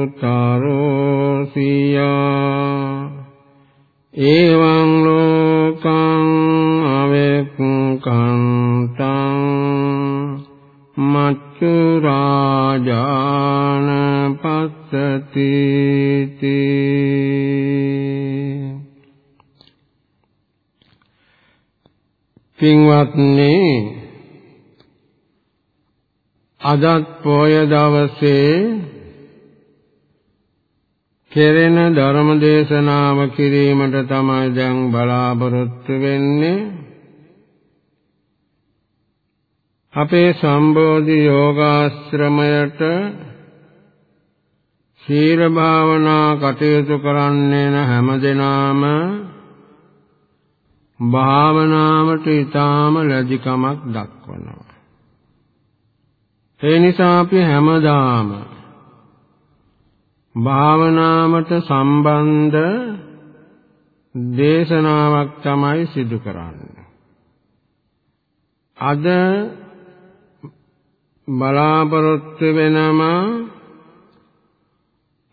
මච්චුතරෝසියා එවං ලෝකං අවෙක්කන්තං මච්චු රාජාන පස්සති පින්වත්නි අදත් පොය දවසේ කෙරෙන ධර්ම දේශනාව කිරීමට තමයි දැන් බලාපොරොත්තු වෙන්නේ අපේ සම්බෝධි යෝගාශ්‍රමයට සීල භාවනා කටයුතු කරන්නේ හැම දිනාම භාවනාවට ඊටාම ලැජිකමක් දක්වනවා. ඒ නිසා අපි හැමදාම භාවනාවට සම්බන්ධ දේශනාවක් තමයි සිදු කරන්නේ. අද බලාපොරොත්තු වෙනම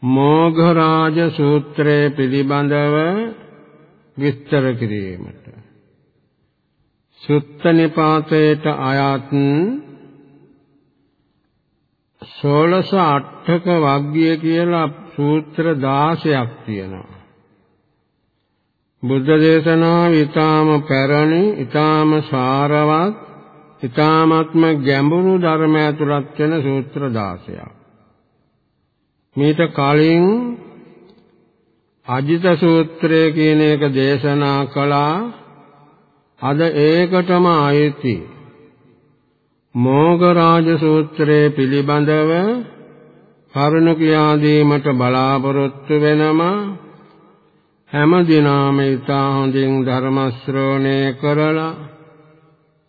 මෝඝරාජ සූත්‍රය පිළිබඳව විස්තර කිරීමට සුත්ත නිපාතයට අයත් සෝලස අට්ඨක වග්ගය කියලා සූත්‍ර 16ක් තියෙනවා. බුද්ධ දේශනාව ඊටාම පැරණි, ඊටාම සාරවත්, ඊටාමත්ම ගැඹුරු ධර්ම ඇතුළත් වෙන සූත්‍ර 16ක්. මේත කලින් අජිත සූත්‍රය කියන එක දේශනා කළා. අද ඒකටම අයිති මෝගරාජ සූත්‍රයේ පිළිබඳව කරුණ කියා දීමට බලාපොරොත්තු වෙනම හැම දිනම ඊතා හොඳින් ධර්ම ශ්‍රවණය කරලා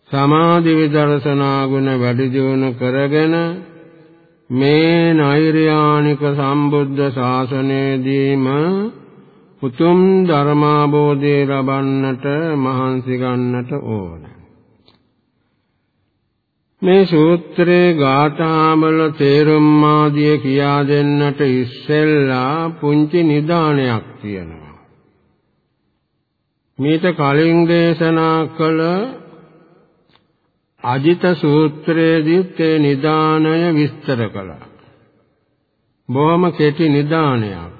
සමාධි විදර්ශනා ගුණ වැඩි දියුණු කරගෙන මේ නෛර්යානික සම්බුද්ධ ශාසනයේදීම උතුම් ධර්මාබෝධය ලබන්නට මහන්සි ගන්නට ඕන. මේ සූත්‍රයේ ගාථාවල තේරුම් ආදිය කියා දෙන්නට ඉස්සෙල්ලා පුංචි නිදානයක් තියෙනවා. මේත කලින් දේශනා කළ අජිත සූත්‍රයේදීත් ඒ නිදානය විස්තර කළා. බොහොම කෙටි නිදානයක්.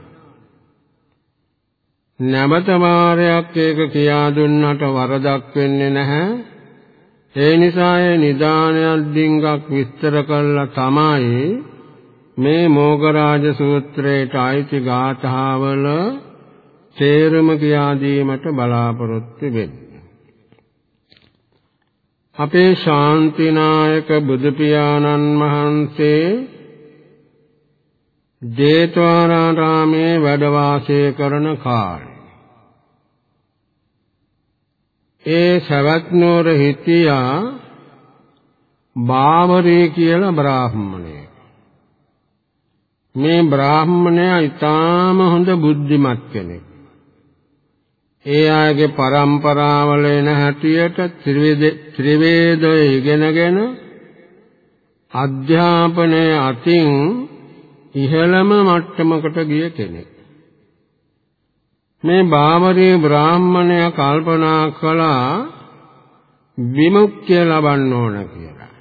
නැවත වාරයක් ඒක කියා දුන්නට වරදක් වෙන්නේ නැහැ. ඒ නිසා ඒ නිදානයක් ඩිංගක් විස්තර කළා තමයි මේ මොගරාජ සූත්‍රයට අයිති ගාථාවල තේරුම කියා දීමට බලාපොරොත්තු වෙන්නේ. අපේ ශාන්තිනායක බුදු පියාණන් වහන්සේ ජේතවනාරාමේ වැඩ වාසය කරන කාලේ ඒ සවැත් නුවර හිටියා බාවරේ කියලා බ්‍රාහ්මණයෙක් මේ බ්‍රාහ්මණයා ඊටාම හොඳ බුද්ධිමත් කෙනෙක්. ඒ ආගේ પરම්පරාවල එන හැටියට ත්‍රිවේදය ඉගෙනගෙන අධ්‍යාපනය අතින් ඉහළම මට්ටමකට ගිය කෙනෙක්. මේ බාමරී බ්‍රාහ්මණය කල්පනා කළා විමුක්තිය ලබන්න ඕන කියලා.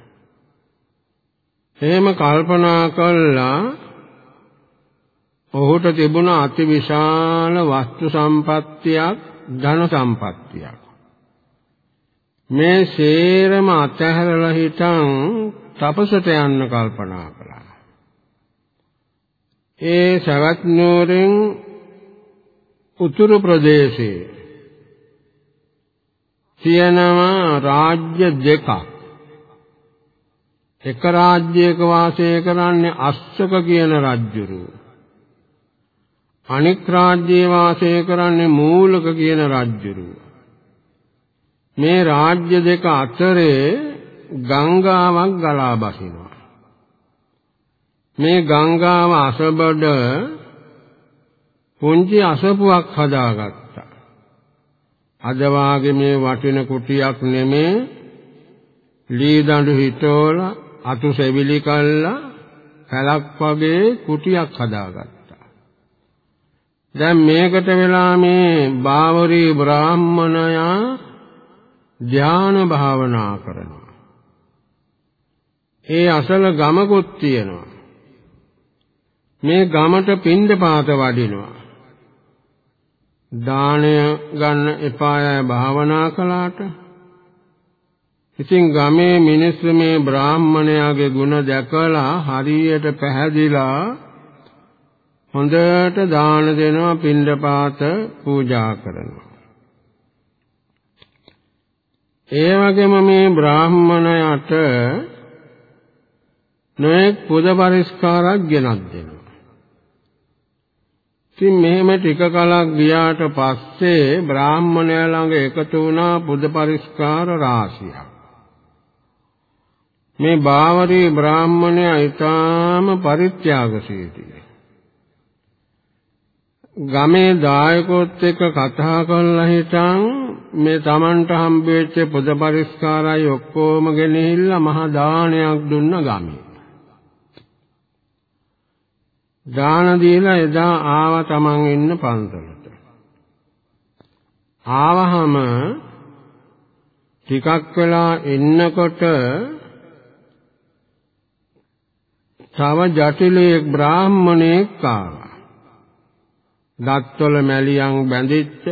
එහෙම කල්පනා කළා ඔහුට තිබුණ අතිවිශාල වස්තු සම්පත්තියක් ධන සම්පත්තියක්. මේ සේරම අතහැරලා හිටන් තපසට යන්න කල්පනා කළා. ඒ සවැත් නුවරින් උතුරු ප්‍රදේශයේ තියෙනවා රාජ්‍ය දෙකක්. එක රාජ්‍යයක වාසය කරන්නේ අස්සක කියන රජුරු. අනෙක් රාජ්‍යයේ වාසය කරන්නේ මූලක කියන රජුරු. මේ රාජ්‍ය දෙක අතරේ ගංගාවක් ගලා බසිනවා. මේ ගංගාව අසබඩ පුංචි අසපුවක් හදාගත්තා. අද වාගේ මේ වටින කුටියක් නෙමේ ලී දඬු හිටෝලා අතු සෙවිලි කල්ලා පැලක් වගේ කුටියක් හදාගත්තා. දැන් මේකට වෙලා මේ බාවරී බ්‍රාහ්මණයා ධ්‍යාන භාවනා කරනවා. ඒ අසල ගමකුත් තියෙනවා. මේ ගමට පින්දපාත වඩිනවා. දාණය ගන්න එපායයි භාවනා කළාට ඉතින් ගමේ මිනිස්සු මේ බ්‍රාහ්මණයාගේ ගුණ දැකලා හරියට පැහැදිලා හොඳට දාන දෙනවා පින්ඩපාත පූජා කරනවා. ඒ වගේම මේ බ්‍රාහ්මණයට නොඑක් පුද පරිස්කාරක් ගෙනත් දෙනවා. ඉතින් මෙහෙම ටික කලක් ගියාට පස්සේ බ්‍රාහ්මණය ළඟ එකතු වුණා බුද්ධ පරිස්කාර රාශියක්. මේ බාවරී බ්‍රාහ්මණයා ඊටාම පරිත්‍යාගශීලී. ගමේ දායකොත් එක්ක කතා කරලා හිටන් මේ Tamanට හම්බෙච්ච පොද පරිස්කාරයි ඔක්කොම ගෙනහිල්ලා මහා දානයක් දුන්න ගමේ. දාන දීලා එදා ආව තමන් ඉන්න පන්සලට. ආවහම ටිකක් වෙලා ඉන්නකොට තව ජටිලයේ බ්‍රාහ්මණයෙක් ආවා. දත්වල මැලියන් බැඳිච්ච,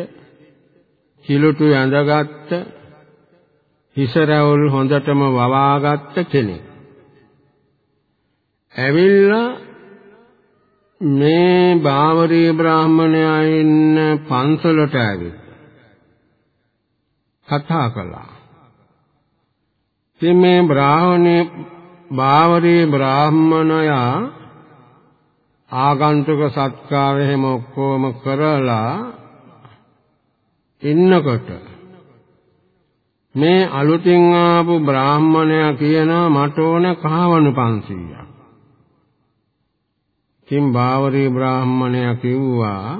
කිලුටු ඇඳගත්ත, හිස රැවුල් හොඳටම වවාගත්ත කෙනෙක්. ඇවිල්ලා මේ බාවරී බ්‍රාහමණයා ඉන්න පන්සලට ඇවිත් කතා කළා. ඉතින් මේ බ්‍රාහ්මණේ බාවරී බ්‍රාහමණයා ආගන්තුක සත්කාර එහෙම ඔක්කොම කරලා ඉන්නකොට මේ අලුතින් ආපු බ්‍රාහ්මණයා කියනවා මට ඕන කහවණු 500ක් ඉතින් බාවරී බ්‍රාහ්මණයා කිව්වා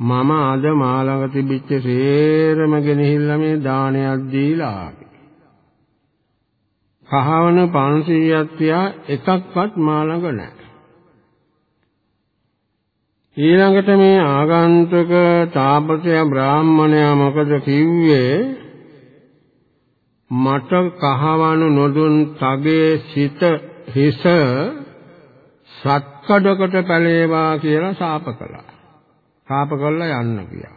මම අද මා ළඟ තිබිච්ච සේරම ගෙනහිල්ලා මේ දානයක් දීලා කහවන 500ක් තියා එකක්වත් මා ළඟ නැහැ. ඊළඟට මේ ආගන්තුක තාපසය බ්‍රාහ්මණයා මොකද කිව්වේ මට කහවණු නොදුන් තගේ සිත හිස සත්කඩකට පැලේවා කියලා ශාප කළා. ශාප කළා යන්න ගියා.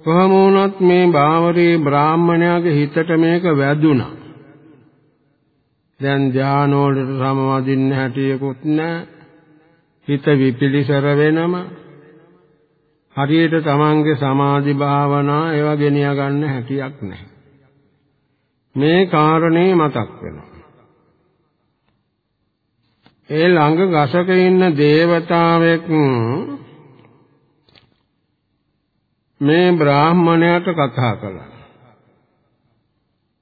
කොහොම වුණත් මේ බාවරී බ්‍රාහ්මණයාගේ හිතට මේක වැදුනා. දැන් ධානවලට සමවදින්න හැටියකුත් නැහැ. හිත විපිලිසර වෙනම හරියට තමන්ගේ සමාධි භාවනා ඒවා ගෙනිය ගන්න හැටියක් නැහැ. මේ කාරණේ මතක් වෙනවා. ඒ ළඟ ගසක ඉන්න දේවතාවෙක් මේ බ්‍රාහ්මණයාට කතා කළා.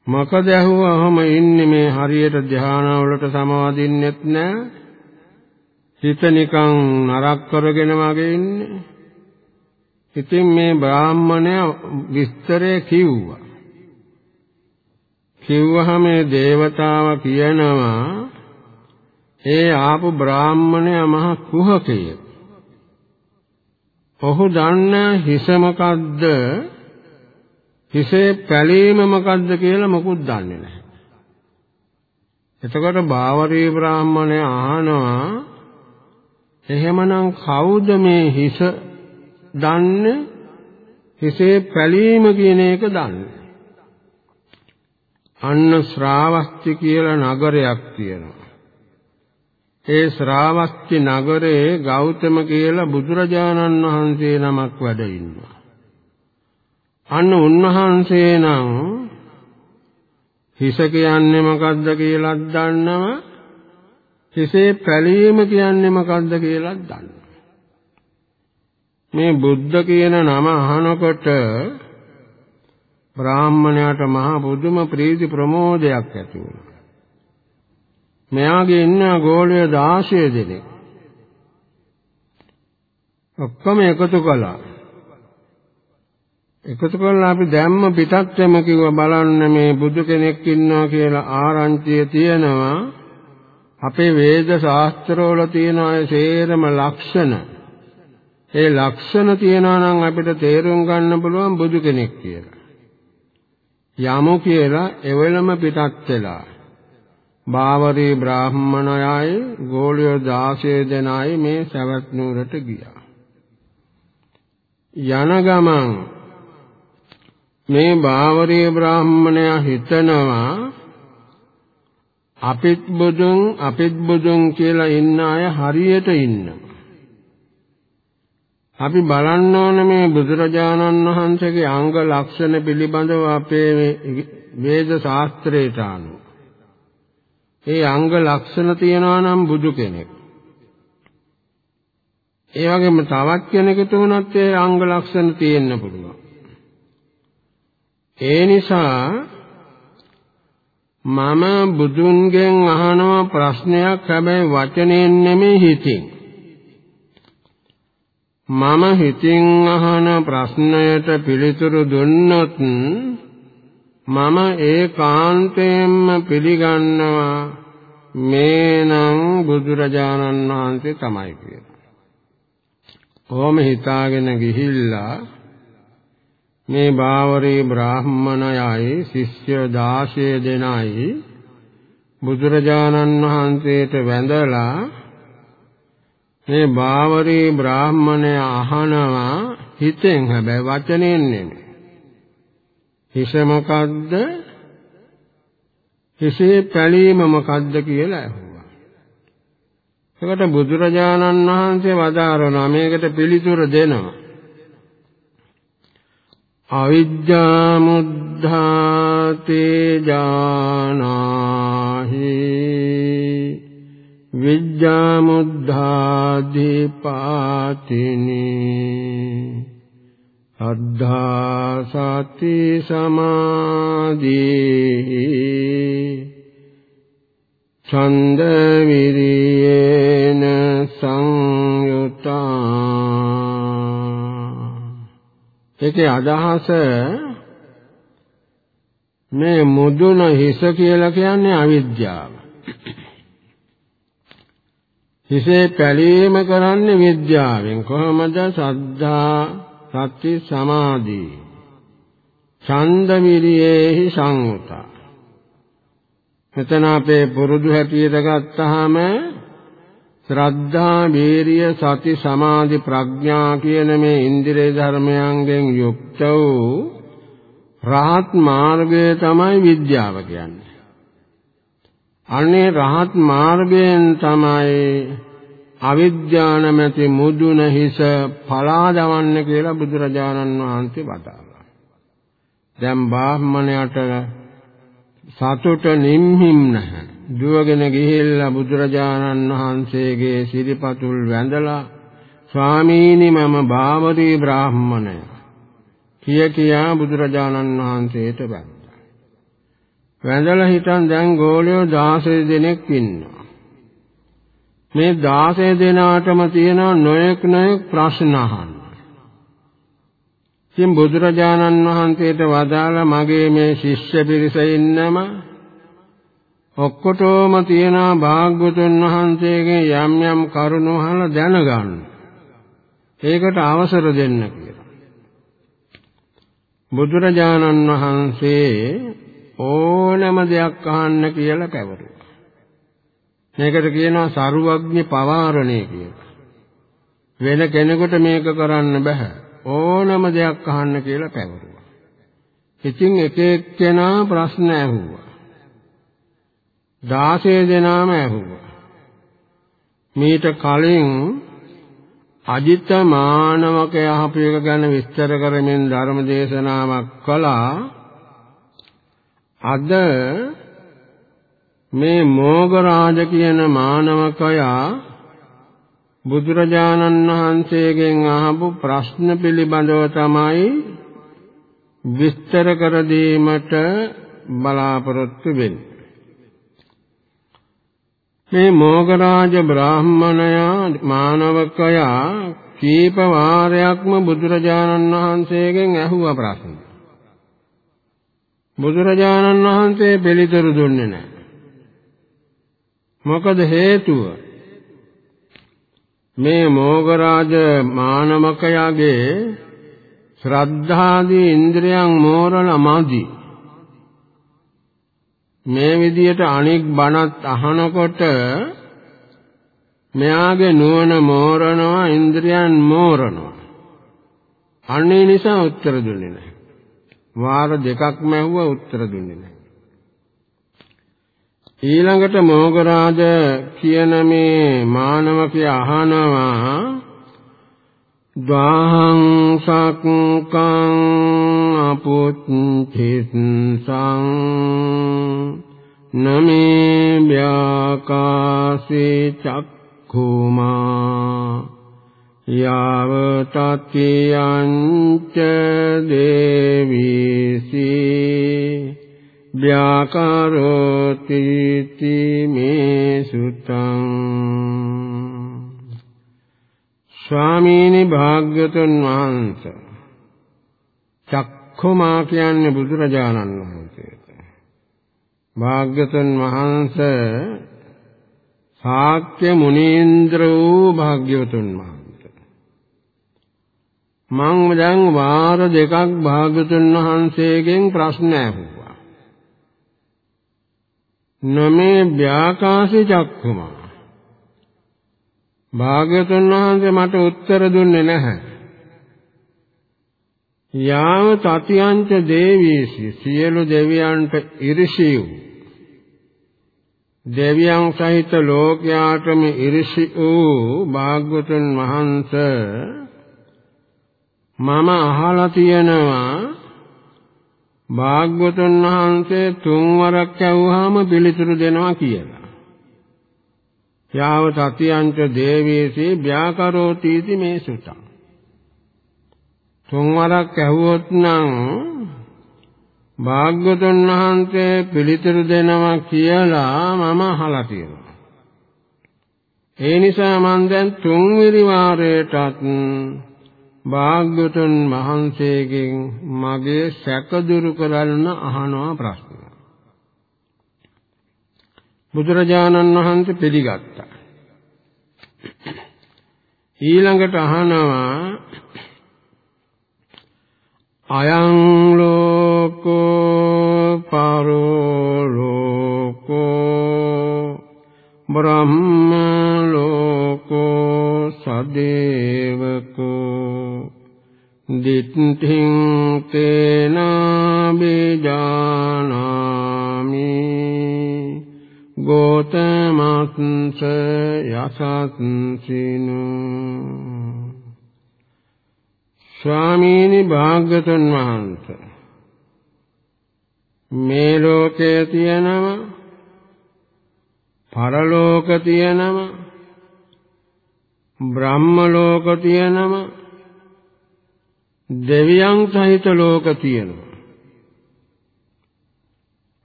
මොකද ඇහුවාම ඉන්නේ මේ හරියට ධානාවලට සමවදින්නෙත් නෑ. හිත නිකන් නරක කරගෙන වගේ ඉන්නේ. ඉතින් මේ බ්‍රාහ්මණයා විස්තරය කිව්වා. කිව්වහම මේ දේවතාව කියනවා ඒ ආපු බ්‍රාහ්මණයා මහ කුහකයෙක්. ඔහු දන්න හිස මොකද්ද හිසේ පැලීම මොකද්ද කියලා මොකුත් දන්නේ නැහැ. එතකොට බාවරී බ්‍රාහ්මණය අහනවා එහෙමනම් කවුද මේ හිස දන්නේ හිසේ පැලීම කියන එක දන්නේ අන්න ශ්‍රාවස්ති කියලා නගරයක් තියෙනවා ඒ ශ්‍රාවස්ති නගරේ ගෞතම කියලා බුදුරජාණන් වහන්සේ නමක් වැඩ ඉන්නවා අන්න උන්වහන්සේ නම් හිස කියන්නේ මොකද්ද කියලාත් දන්නවා හිසේ පැලීම කියන්නේ මොකද්ද කියලාත් දන්නවා මේ බුද්ධ කියන නම අහනකොට බ්‍රාහ්මණයාට මහ බුදුම ප්‍රීති ප්‍රමෝදයක් ඇති වුණා. මෙයාගේ ඉන්න ගෝලය 16 දෙනෙක්. ඔක්කොම එකතු කළා. එකතු කරලා අපි දැම්ම පිටත් වෙම කිව්ව බලන්න මේ බුදු කෙනෙක් ඉන්නවා කියලා ආරංචිය තියෙනවා අපේ වේද ශාස්ත්‍රවල තියෙන අය සේරම ලක්ෂණ ඒ ලක්ෂණ තියනවා නම් අපිට තේරුම් ගන්න පුළුවන් බුදු කෙනෙක් කියලා යමු කියලා එවලම පිටත් වෙලා බාවරී බ්‍රාහ්මණයයි ගෝලිය 16 දෙනයි මේ සවැත් නුවරට ගියා යන ගමන් මේ බාවරීය බ්‍රාහ්මණයා හිතනවා අපිත් බුදුන් අපිත් බුදුන් කියලා ඉන්න අය හරියට ඉන්නවා. අපි බලන්න ඕන මේ බුදුරජාණන් වහන්සේගේ අංග ලක්ෂණ පිළිබඳව අපේ වේද ශාස්ත්‍රයට අනුව. ඒ අංග ලක්ෂණ තියනවා නම් බුදු කෙනෙක්. ඒ වගේම තවත් කෙනෙකුට උනත් ඒ අංග ලක්ෂණ තියෙන්න පුළුවන්. ඒ නිසා මම බුදුන්ගෙන් අහනවා ප්‍රශ්නයක් හැබැයි වචනෙන් නෙමෙයි හිතින් මම හිතින් අහන ප්‍රශ්නයට පිළිතුරු දුන්නොත් මම ඒකාන්තයෙන්ම පිළිගන්නවා මේනම් බුදුරජාණන් වහන්සේ තමයි කියලා. කොහොම හිතාගෙන ගිහිල්ලා මේ බාවරේ බ්‍රාහ්මණයයි ශිෂ්‍ය 16 දෙනයි බුදුරජාණන් වහන්සේට වැඳලා මේ බාවරේ බ්‍රාහ්මණය අහනවා හිතෙන් හැබැයි වචනෙන් නෙමෙයි හිස මොකද්ද? හිසේ පැලීම මොකද්ද කියලා ඇහුවා. එතකොට බුදුරජාණන් වහන්සේ වදාරනවා මේකට පිළිතුර දෙනවා. අවිද්‍යාමුද්ධාතේ ජානාහි විද්‍යාමුද්ධාදීපාතිනි අද්ධා සති සමාධි ඡන්ද විරියේන සංයුතා ඒකේ අදහස මේ මුදුන හිස කියලා කියන්නේ අවිද්‍යාව. හිසේ පැලීම කරන්නේ විද්‍යාවෙන් කොහොමද සද්ධා සති සමාධි ඡන්ද විරියේහි සංඋතා මෙතන අපේ පුරුදු හැටියට ගත්තාම ශ්‍රද්ධා, වීරිය, සති, සමාධි, ප්‍රඥා කියන මේ ඉන්ද්‍රිය ධර්මයන්ගෙන් යුක්ත වූ රහත් මාර්ගය තමයි විද්‍යාව කියන්නේ. අනේ රහත් මාර්ගයෙන් තමයි අවිද්‍යානමැති මුදුන හිස පලා දවන්න කියලා බුදුරජාණන් වහන්සේ වදාළා. දැන් බ්‍රාහ්මණයට සතුට නිම්හිම් නැහැ. දුවගෙන ගිහිල්ලා බුදුරජාණන් වහන්සේගේ සිරිපතුල් වැඳලා ස්වාමීනි මම භාවරී බ්‍රාහ්මණය කිය කියා බුදුරජාණන් වහන්සේට වැඳා. වැඳලා හිටන් දැන් ගෝලියෝ 16 දෙනෙක් ඉන්නවා. මේ 16 දෙනාටම තියෙන නොයෙක් නොයෙක් ප්‍රශ්න අහන්න. ඉතින් බුදුරජාණන් වහන්සේට වදාලා මගේ මේ ශිෂ්‍ය පිරිස ඉන්නම ඔක්කොටම තියෙන භාග්‍යතුන් වහන්සේගේ යම් යම් කරුණු අහලා දැනගන්න. ඒකට අවසර දෙන්න කියලා. බුදුරජාණන් වහන්සේ ඕනම දෙයක් අහන්න කියලා පැවරුවා. මේකට කියනවා සරුවග්ඥ පවාරණය කියලා. වෙන කෙනෙකුට මේක කරන්න බෑ. ඕනම දෙයක් අහන්න කියලා පැවරුවා. ඉතින් එක එක්කෙනා ප්‍රශ්න ඇහුවා. 16 දෙනාම ඇහුවා. මීට කලින් අජිත මානවක යහපු එක ගැන විස්තර කරමින් ධර්ම දේශනාවක් කළා. අද මේ මෝගරාජ කියන මානවකයා බුදුරජාණන් වහන්සේගෙන් අහපු ප්‍රශ්න පිළිබඳව තමයි විස්තර කර දීමට බලාපොරොත්තු වෙන්නේ. මේ මෝගරාජ බ්‍රාහ්මණයා මානවකයා කීප වාරයක්ම බුදුරජාණන් වහන්සේගෙන් ඇහුවා ප්‍රශ්න. බුදුරජාණන් වහන්සේ පිළිතුරු දුන්නේ නැහැ. මොකද හේතුව? මේ මෝගරාජ මානවකයාගේ ශ්‍රද්ධාදී ඉන්ද්‍රයන් මෝරල මදි. මේ විදියට අනෙක් බණත් අහනකොට මෙයාගේ නුවණ මෝරනවා ඉන්ද්‍රයන් මෝරනවා. අන්නේ නිසා උත්තර දුන්නේ නැහැ. වාර දෙකක්ම ඇහුවා උත්තර දුන්නේ නැහැ. ඊළඟට මොගරාජ කියන මේ මානවකය අහනවා. ද්වාහං සක්කං අපුච්චිත්සං නමේ ව්‍යාකාසේ චක්ඛුමා යාව තත්‍යං ච දේවිසී ව්‍යාකරෝති මේ සුතං ස්වාමීනි භාග්‍යතුන් වහන්සේ චක්ඛුමා කියන්නේ බුදුරජාණන් වහන්සේට। භාග්‍යතුන් වහන්සේ ශාක්‍ය මුනීන්ද්‍ර වූ භාග්‍යවතුන් වහන්සේ। මං දැන් වාර දෙකක් භාග්‍යතුන් වහන්සේගෙන් ප්‍රශ්න ඇහුවා। නමේ ව්‍යාකාශේ චක්කුමා භාග්‍යතුන් වහන්සේ මට උත්තර දුන්නේ නැහැ. යාව තතියංච දේවීසි සියලු දෙවියන්ට ඉරිසිව් දෙවියන් සහිත ලෝකයාටම ඉරිසි වූ භාග්‍යතුන් වහන්සේ මම අහලා තියෙනවා භාග්‍යවතුන් වහන්සේ තුන්වරක් ඇව්වහම පිළිතුරු දෙනවා කියලා. යාව තතියංච දේවීසී ව්‍යාකරෝති इति මේ සුතං. තුන්වරක් ඇහුවොත් නම් භාග්‍යවතුන් වහන්සේ පිළිතුරු දෙනවා කියලා මම අහලා තියෙනවා. ඒ නිසා මම දැන් තුන්වෙනි වාරයටත් භාග්‍යවතුන් වහන්සේගෙන් මගේ සැක දුරු කරන්න අහනවා ප්‍රශ්න. බුදුරජාණන් වහන්සේ පිළිගත්තා. ඊළඟට අහනවා අයං ලෝකෝ පරෝ ලෝකෝ බ්‍රහ්ම ලෝකෝ සදේවකෝ දිට්ඨින් තේනා බිජානාමි යසත්ස යසත්සිනෝ ස්වාමීනි භාග්‍යතුන් වහන්සේ මේ ලෝකයේ තියෙනම පරලෝක තියෙනම බ්‍රහ්ම ලෝක තියෙනම දෙවියන් සහිත ලෝක තියෙනවා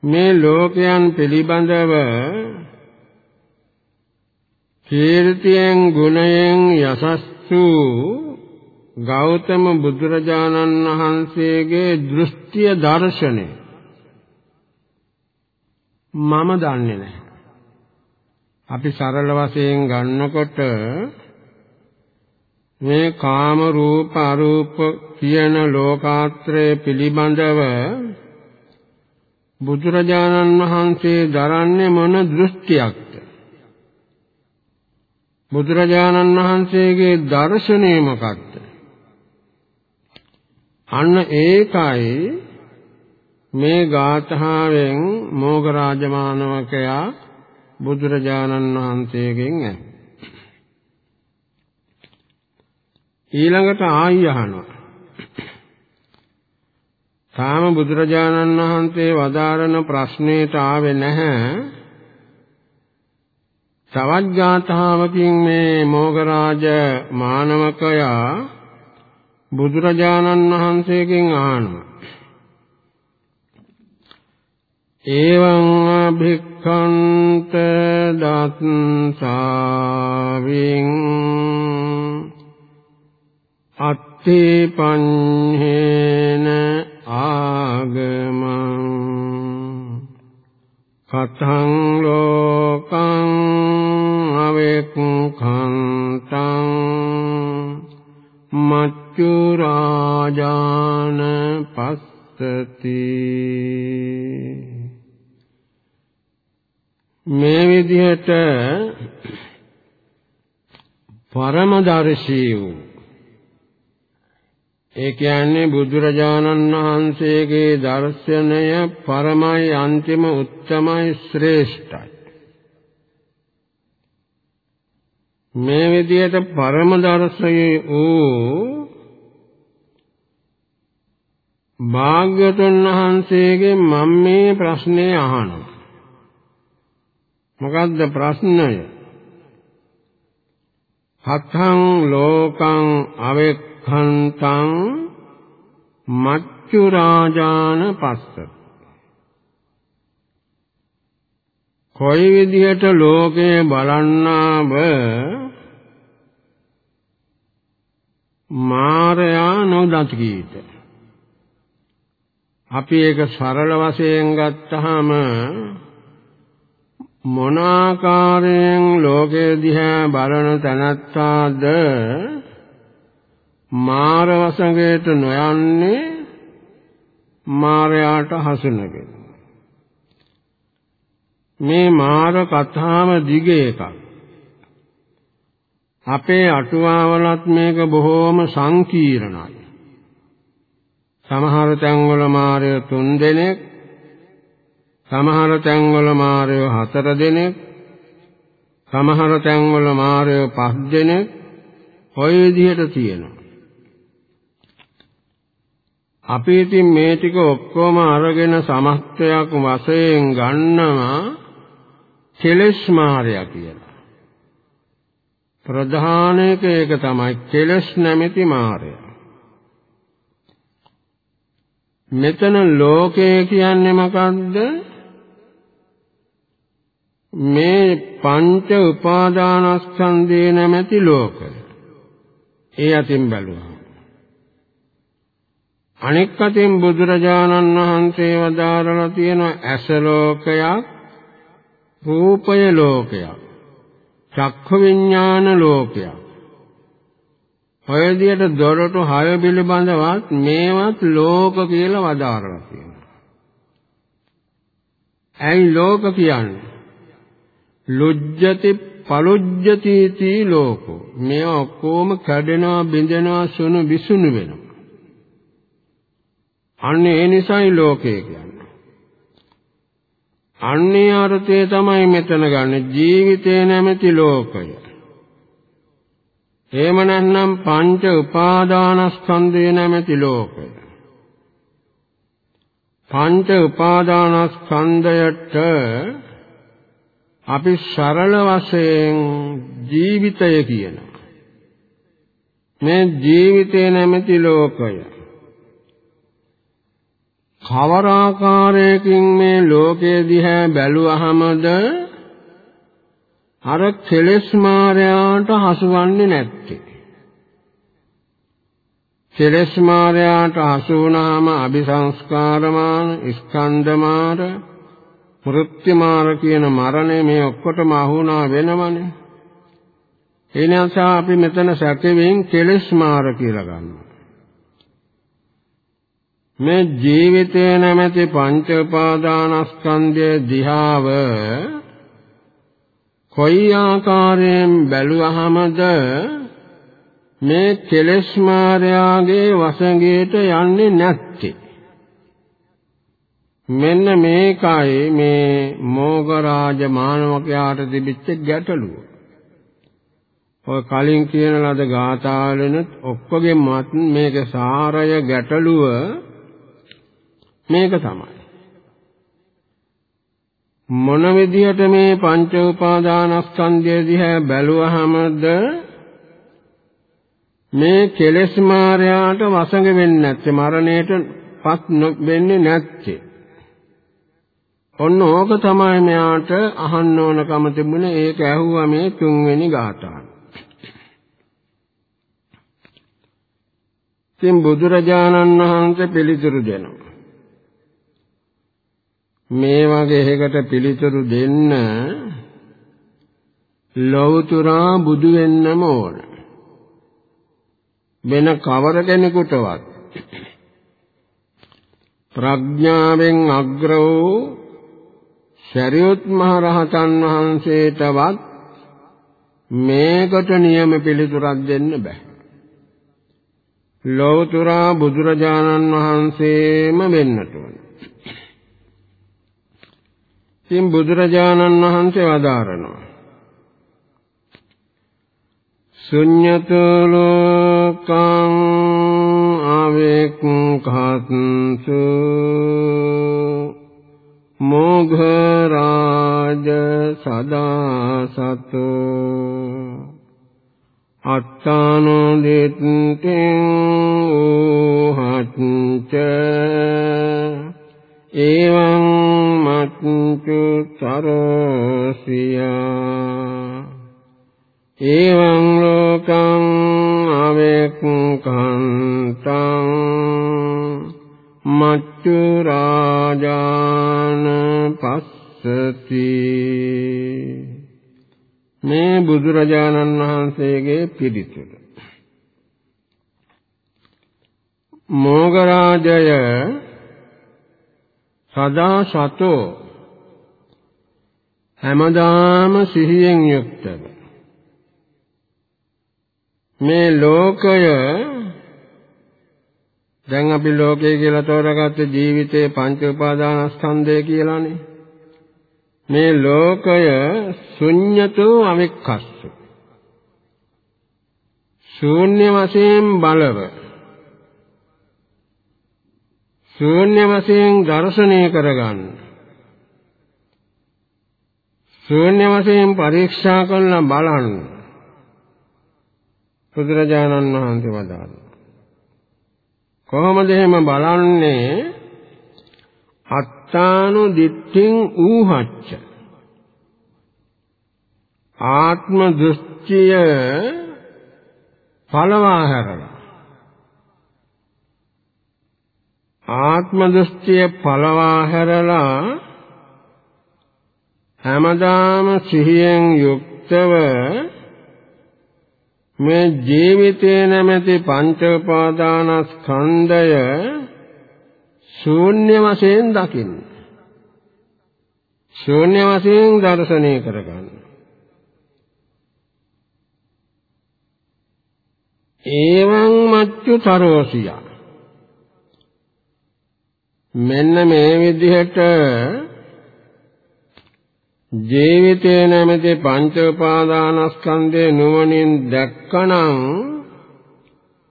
මේ ලෝකයන් පිළිබඳව කීර්තියෙන් ගුණයෙන් යසස්සු ගෞතම බුදුරජාණන් වහන්සේගේ දෘෂ්ටිය දර්ශනය මම දන්නේ නැහැ. අපි සරල වශයෙන් ගන්නකොට මේ කාම රූප අරූප කියන ලෝකාත්‍රය පිළිබඳව බුදුරජාණන් වහන්සේ දරන්නේ මොන දෘෂ්ටියක්ද බුදුරජාණන් වහන්සේගේ දර්ශනය මොකක්ද අන්න ඒකයි මේ ගාථාවෙන් මෝගරාජ මානවකයා බුදුරජාණන් වහන්සේගෙන් ඇහුවා ඊළඟට ආයි අහනවා තාම බුදුරජාණන් වහන්සේ වදාරන ප්‍රශ්නෙට ආවේ නැහැ. තවත් ගාථාවකින් මේ මොගරාජ මානවකයා බුදුරජාණන් වහන්සේගෙන් අහනවා. එවං අභික්ඛන්ත දත්සාවින් අත්ථි පඤ්ඤේන ආගමං කතං ලෝකං අවෙක්ඛන්තං මච්චු රාජාන පස්සති මේ විදිහට පරමදර්ශී වූ ඒ කියන්නේ බුදුරජාණන් වහන්සේගේ දර්ශනය පරමයි අන්තිම උත්තමයි ශ්‍රේෂ්ඨයි. මේ විදිහට පරම දර්ශයේ වූ භාග්‍යතුන් වහන්සේගේ මම මේ ප්‍රශ්නේ අහනවා. මොකද්ද ප්‍රශ්නය? හතං ලෝකං අවෙක් අක්ඛන්තං මච්චු රාජාන පස්ස කොයි විදිහට ලෝකේ බලන්නාව මාරයා නොදත් කීත අපි ඒක සරල වශයෙන් ගත්තාම මොන ආකාරයෙන් ලෝකේ දිහා බලන තනත්තාද මාර වසඟයට නොයන්නේ මාරයාට හසුනගෙන. මේ මාර කතාව දිග එකක්. අපේ අටුවාවලත් මේක බොහෝම සංකීර්ණයි. සමහර තැන්වල මාරය තුන් දෙනෙක් සමහර තැන්වල මාරය හතර දෙනෙක් සමහර තැන්වල මාරය පස් දෙනෙක් ඔය විදිහට තියෙනවා. අපි ඉතින් මේ ටික ඔක්කොම අරගෙන සමස්තයක් වශයෙන් ගන්නවා කෙලස් මායя කියලා. ප්‍රධාන එක ඒක තමයි කෙලස් නැමැති මායя. මෙතන ලෝකය කියන්නේ මොකද්ද? මේ පංච උපාදානස්කන්ධේ නැමැති ලෝකය. ඒ අතින් බැලුවා. අනෙක් අතින් බුදුරජාණන් වහන්සේ වදාරලා තියෙන ඇස ලෝකයක් රූපය ලෝකයක් චක්ඛ විඥාන ලෝකයක් ඔය විදිහට දොරටු හය පිළිබඳවත් මේවත් ලෝක කියලා වදාරලා තියෙනවා. ඇයි ලෝක කියන්නේ? ලුජ්ජති පලුජ්ජති තී ලෝකෝ. මේ ඔක්කොම කැඩෙනවා බිඳෙනවා සුණු විසුණු වෙනවා. අන්න ඒ නිසයි ලෝකය කියන්නේ. අන්‍ය අර්ථය තමයි මෙතන ගන්න ජීවිතය නැමැති ලෝකය. එහෙම නැත්නම් පංච උපාදානස්කන්ධය නැමැති ලෝකය. පංච උපාදානස්කන්ධයට අපි සරල වශයෙන් ජීවිතය කියනවා. මේ ජීවිතය නැමැති ලෝකය කවර ආකාරයකින් මේ ලෝකයේ දිහා බැලුවහමද අර කෙලෙස් මායාවට හසුවන්නේ නැත්තේ. කෙලෙස් මායාවට හසු වුණාම අபிසංස්කාරමාන, ස්කන්ධමාන, මෘත්‍යමාන කියන මරණය මේ ඔක්කොටම අහුණා වෙනවනේ. ඒ නිසා අපි මෙතන සැකෙමින් කෙලෙස් මාර කියලා ගන්නවා. මේ ජීවිතය නැමැති පංච උපාදානස්කන්ධය දිහාව කොයි ආකාරයෙන් බැලුවහමද මේ කෙලෙස් මායාගේ වසඟයට යන්නේ නැත්තේ මෙන්න මේකයි මේ මෝගරාජ මානවකයාට තිබිච්ච ගැටලුව. ඔය කලින් කියන ලද ගාථාවලෙනුත් ඔක්කොගෙම මේක සාරය ගැටලුව මේක තමයි. මොන විදිහට මේ පංච උපාදානස්කන්ධය දිහා බැලුවහමද මේ කෙලෙස් මායාවට වසඟ වෙන්නේ නැත්තේ මරණයටපත් වෙන්නේ නැත්තේ. ඔන්න ඕක තමයි මෙයාට අහන්න ඕනකම තිබුණේ ඒක ඇහුවා මේ තුන්වෙනි ගාථාව. ඉතින් බුදුරජාණන් වහන්සේ පිළිතුරු දෙනවා. මේ වගේ එකකට පිළිතුරු දෙන්න ලෞතුරා බුදු වෙන්නම ඕන. වෙන කවර කෙනෙකුටවත් ප්‍රඥාවෙන් අග්‍ර වූ ශරියොත් මහ රහතන් වහන්සේටවත් මේකට නියම පිළිතුරක් දෙන්න බෑ. ලෞතුරා බුදුරජාණන් වහන්සේම වෙන්නට ඕන. ඉතින් බුදුරජාණන් වහන්සේ වදාරනවා. ශුඤ්ඤතෝ ලෝකං ආවේක්ඛත්සු මොඝ රාජ සදා සතෝ අත්තානෝ දිට්ඨින් උහච්ච එවං මච්චු තරෝසියා එවං ලෝකං අවෙක්ඛන්තං මච්චු රාජාන පස්සති මේ බුදුරජාණන් වහන්සේගේ පිළිතුර මෝගරාජය සදා සතෝ. හැමදාම සිහියෙන් යුක්තව. මේ ලෝකය දැන් අපි ලෝකය කියලා තෝරගත්ත ජීවිතේ පංච උපාදානස්කන්ධය කියලානේ. මේ ලෝකය ශුන්්‍යතෝ අවික්කස්සු. ශූන්‍ය වශයෙන් බලව. ශූන්‍ය වශයෙන් දර්ශනය කරගන්න. ශූන්‍ය වශයෙන් පරීක්ෂා කරලා බලන්න. බුදුරජාණන් වහන්සේ වදාළා. කොහොමද එහෙම බලන්නේ? අත්තානු දිට්ඨින් ඌහච්ච. ආත්ම දෘෂ්ටිය පළවා හැරලා ආත්ම දෘෂ්ටිය පළවා හැරලා හැමදාම සිහියෙන් යුක්තව මේ ජීවිතේ නැමැති පංච උපාදානස්කන්ධය ශූන්‍ය වශයෙන් දකින්න. ශූන්‍ය වශයෙන් දර්ශනය කරගන්න. ඒවං මච්චු තරෝසියා මෙන්න මේ විදිහට ජීවිතය නැමැති පංච උපාදානස්කන්ධේ නුවණින් දැක්කනම්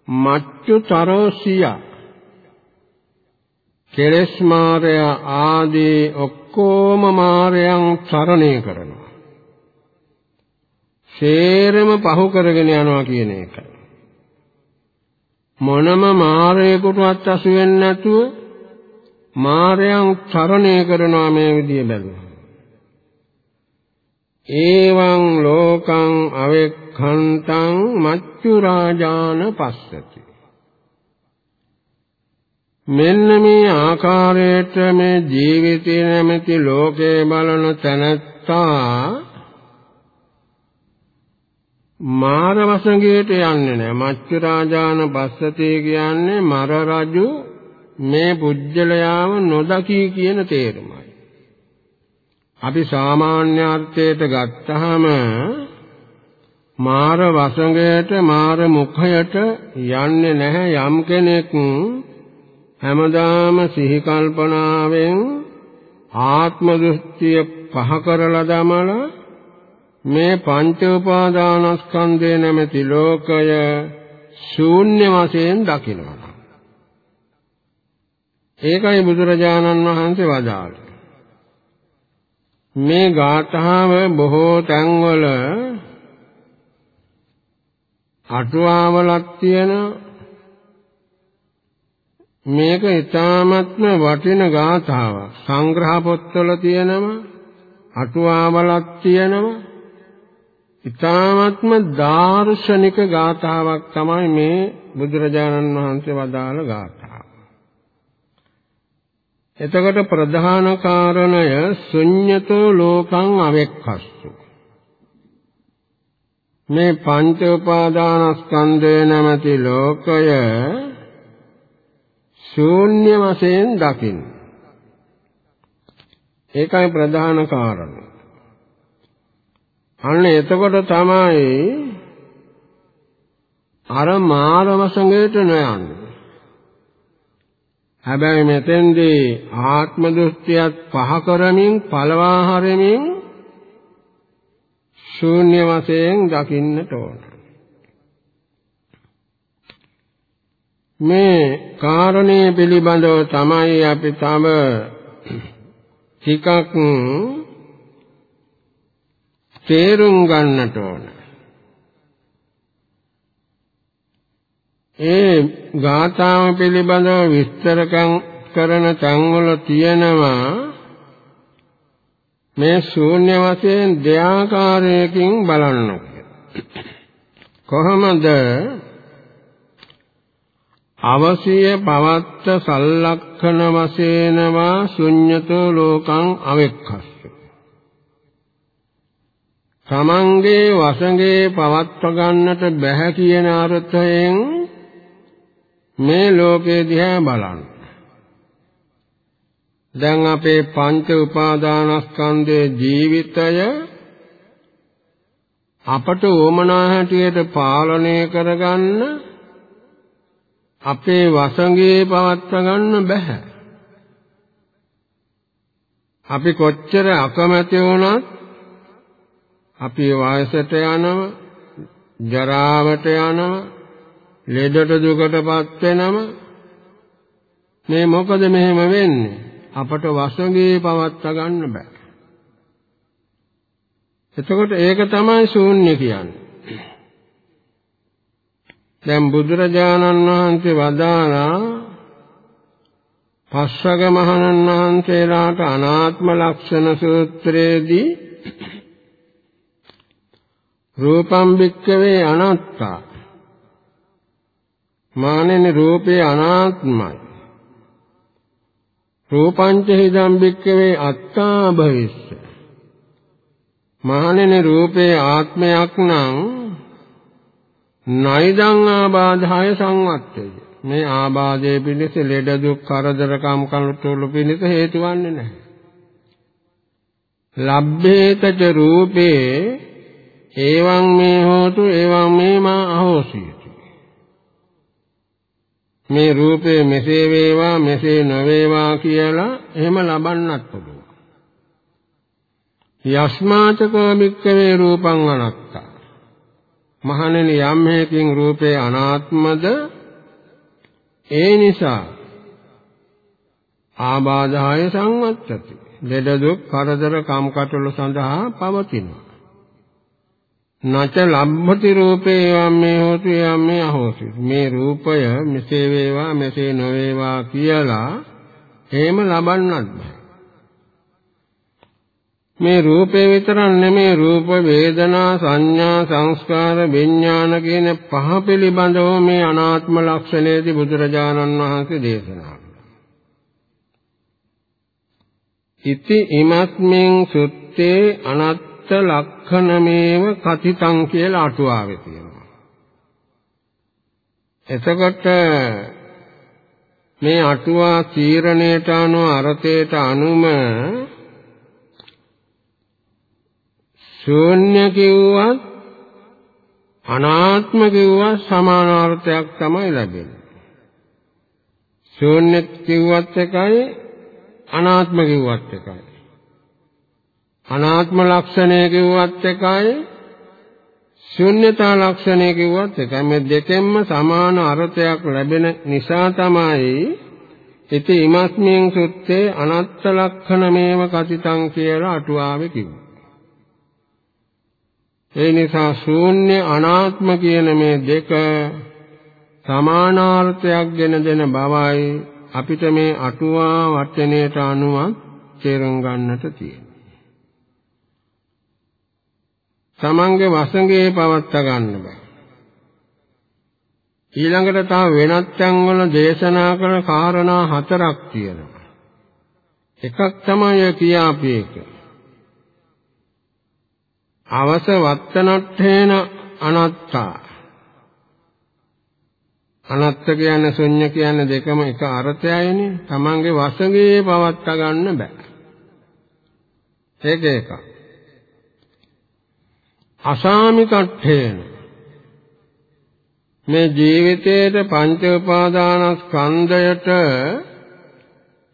මච්චුතරෝසිය කෙලස් මාරය ආදී ඔක්කොම මාරයන් තරණය කරනවා. ශේරම පහු කරගෙන යනවා කියන එකයි. මොනම මාරයකටවත් අසු වෙන්නේ නැතුව මාරයන් තරණය කරනවා මේ විදිය බැලුවා. ඒවං ලෝකං අවෙක්ඛන්තං මච්චු රාජාන පස්සති මෙන්න මේ ආකාරයට මේ ජීවිතය නැමැති ලෝකේ බලන තැනැත්තා මාර වසඟයට යන්නේ නැහැ මච්චු රාජාන පස්සති කියන්නේ මර රජු මේ පුජ්‍යලයාව නොදකී කියන තේරුමයි අපි සාමාන්‍ය අර්ථයට ගත්තාම මාර වසඟයට මාර මුඛයට යන්නේ නැහැ යම් කෙනෙක් හැමදාම සිහි කල්පනාවෙන් ආත්ම දෘෂ්ටිය පහ කරලා දමලා මේ පංච උපාදානස්කන්ධය නැමැති ලෝකය ශූන්‍ය වශයෙන් දකිනවා. ඒකයි බුදුරජාණන් වහන්සේ වදාළේ. මේ ගාථාව බොහෝ තැන්වල අටුවාවලක් තියෙන මේක ඊ타මත්ම වටින ගාථාවක් සංග්‍රහ පොත්වල තියෙනවා අටුවාවලක් තියෙනවා ඊ타මත්ම දාර්ශනික ගාථාවක් තමයි මේ බුදුරජාණන් වහන්සේ වදාළ ගාථාව එතකොට ප්‍රධාන කාරණය ශුඤ්‍යතෝ ලෝකං අවෙක්ඛස්සු. මේ පංච උපාදානස්කන්ධය නැමැති ලෝකය ශූන්‍ය වශයෙන් දකින්න ඒකයි ප්‍රධාන කාරණය. අන්න එතකොට තමයි අර මානවසඟයට නොයන්නේ. හැබැයි මෙතෙන්දී ආත්ම දෘෂ්ටියත් පහ කරමින් පළවා හරමින් ශූන්‍ය වශයෙන් දකින්නට ඕන. මේ කාරණේ පිළිබඳව තමයි අපි තම ටිකක් තේරුම් ගන්නට ඕන. ඒ ගාථාව පිළිබඳව විස්තර කරන තැන්වල තියෙනවා මේ ශූන්‍ය වශයෙන් දෙආකාරයකින් බලන්න කොහොමද? අවසිය පවත්ත සල්ලක්ෂණ වශයෙන්වා ශුඤ්‍යතෝ ලෝකං අවෙක්ඛස්ස. තමන්ගේ වසඟේ පවත්ව ගන්නට බැහැ කියන අර්ථයෙන් මේ ලෝකේ දිහා බලන්න. දැන් අපේ පංච උපාදානස්කන්ධයේ ජීවිතය අපට ඕමනා හැටියට පාලනය කරගන්න අපේ වසඟේ පවත්වා ගන්න බෑ. අපි කොච්චර අකමැති වුණත් අපි වයසට යනවා ජරාවට යනවා ලෙඩට දුකටපත් වෙනම මේ මොකද මෙහෙම වෙන්නේ? අපට වසඟේ පවත්වා ගන්න බෑ. එතකොට ඒක තමයි ශූන්‍ය කියන්නේ. දැන් බුදුරජාණන් වහන්සේ වදාලා පස්වග මහණන් වහන්සේලාට අනාත්ම ලක්ෂණ සූත්‍රයේදී රූපම් වික්කවේ අනාත්තා. මානෙන රූපේ අනාත්මයි. රූපංච හිදම් බික්කවේ අත්තා භවිස්ස. මානෙන රූපේ ආත්මයක් නම් නයිදං ආබාධාය සංවත්තේ. මේ ආබාධයේ පිණිස ලෙඩ දුක් කරදර කම් කලුතුළු පිණිස හේතු වන්නේ නැහැ. ලබ්බේතච රූපේ එවං මේ හෝතු එවං මේ මා අහෝසිය මේ රූපේ මෙසේ වේවා මෙසේ නොවේවා කියලා එහෙම ලබන්නත් පුළුවන්. යස්මාචකෝ මික්කවේ රූපං අනත්තා. මහණෙනි යම් හේකින් රූපේ අනාත්මද ඒ නිසා ආබාධාය සංවත්තති. ලෙඩ දුක් කරදර කම්කටොළු සඳහා පවතිනවා. නච ලම්භති රූපේ යම්මේ හෝතු යම්මේ අහෝසි මේ රූපය මෙසේ වේවා මෙසේ නොවේවා කියලා එහෙම ලබන්නත් බෑ මේ රූපේ විතරක් නෙමේ රූප වේදනා සංඥා සංස්කාර විඥාන කියන පහ පිළිබඳව මේ අනාත්ම ලක්ෂණයේදී බුදුරජාණන් වහන්සේ දේශනා කළා. ඉති ඉමත්මෙන් සුත්තේ අනත්ත ලක්ෂණමේව කතිතං කියලා අටුවාවේ තියෙනවා. එතකොට මේ අටුවා තීරණයට අනුව අර්ථයට අනුම ශූන්‍ය කිව්වත් අනාත්ම කිව්වත් සමානාර්ථයක් තමයි ලැබෙන්නේ. ශූන්‍ය කිව්වත් එකයි අනාත්ම කිව්වත් එකයි. අනාත්ම ලක්ෂණය කිව්වත් එකයි ශූන්‍යතා ලක්ෂණය කිව්වත් එකයි. මේ දෙකෙන්ම සමාන අර්ථයක් ලැබෙන නිසා තමයි ඉති ඉමස්මින් සුත්තේ අනත්ත ලක්ෂණමේව කතිතං කියලා අටුවාවේ කිව්වේ. ඒ නිසා ශූන්‍ය අනාත්ම කියන මේ දෙක සමානාර්ථයක් ගෙන දෙන බවයි අපිට මේ අටුවා වචනයට අනුව තේරුම් ගන්නට තියෙන්නේ. තමන්ගේ වසඟේ පවත්ත ගන්න බෑ. ඊළඟට තව වෙනත් තැන්වල දේශනා කරන කාරණා හතරක් තියෙනවා. එකක් තමයි කියාපු එක. අවස වත්තනට්ඨේන අනත්තා අනත්ත කියන්නේ ශුන්‍ය කියන්නේ දෙකම එක අර්ථයයිනේ තමන්ගේ වසඟේ පවත්ත ගන්න බෑ ඒක එක අසාමිකට්ඨේන මේ ජීවිතයේ පංච උපාදානස්කන්ධයට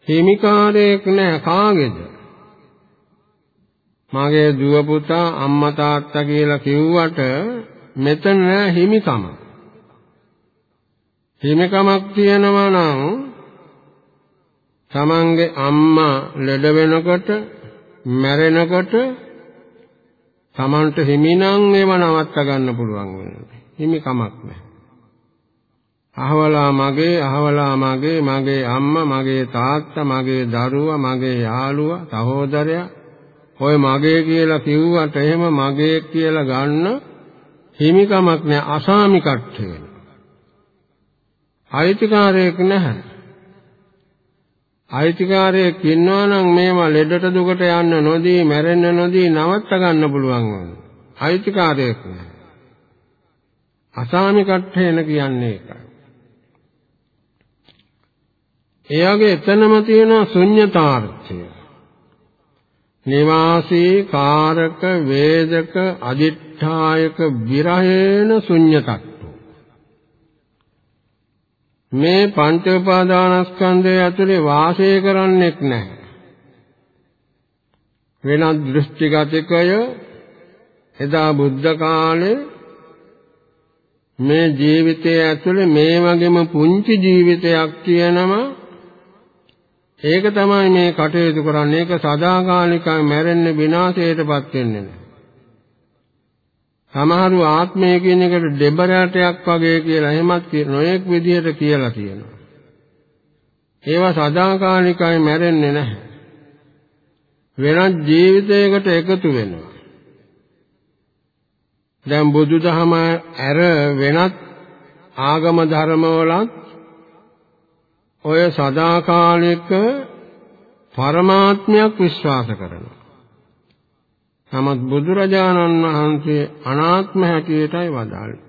හිමිකාරයක් නැහැ කාගේද මගේ දුව පුතා අම්මා තාත්තා කියලා කිව්වට මෙතන හිමිකම. හිමිකමක් තියෙනවා නම් තමන්ගේ අම්මා ලෙඩ වෙනකොට මැරෙනකොට තමන්ට හිමිනම් ඒව නවත්ත ගන්න පුළුවන් වෙනවා. හිමිකමක් නැහැ. අහවලා මගේ අහවලා මගේ මගේ අම්මා මගේ තාත්තා මගේ දරුවා මගේ යාළුවා සහෝදරයා ඔය මගේ කියලා කිව්වට එහෙම මගේ කියලා ගන්න හිමිකමක් නෑ අසාමිකට්ඨ වෙන. අයිතිකාරයෙක් නැහැ. අයිතිකාරයෙක් ඉන්නවා නම් මේවා ලෙඩට දුකට යන්න නොදී මැරෙන්න නොදී නවත්ත ගන්න පුළුවන් වුණා. අයිතිකාරයෙක් නැහැ. අසාමිකට්ඨේන කියන්නේ ඒකයි. එයාගේ එතනම තියෙන ශුන්්‍යතාර්ථය. නිවාසී කාරක වේදක අදිඨායක විරහේන ශුන්්‍යතත්තු මේ පංච උපාදානස්කන්ධය ඇතුලේ වාසය කරන්නෙක් නැහැ වෙනත් දෘෂ්ටිගතකය එදා බුද්ධ කාලේ මේ ජීවිතය ඇතුලේ මේ වගේම පුංචි ජීවිතයක් කියනවා ඒක තමයි මේ කටයුතු කරන්නේ. ඒක සදාකාලිකව මැරෙන්න විනාශයටපත් වෙන්නේ නැහැ. සමහරු ආත්මය කියන එකට දෙබරටයක් වගේ කියලා එහෙමත් නොයෙක් විදිහට කියලා තියෙනවා. ඒවා සදාකාලිකව මැරෙන්නේ නැහැ. වෙනත් ජීවිතයකට එකතු වෙනවා. දැන් බුදුදහම ඇර වෙනත් ආගම ධර්මවලත් ඔය සදාකාලික පරමාත්මයක් විශ්වාස කරනවා. නමුත් බුදුරජාණන් වහන්සේ අනාත්ම හැටියටයි වදාළේ.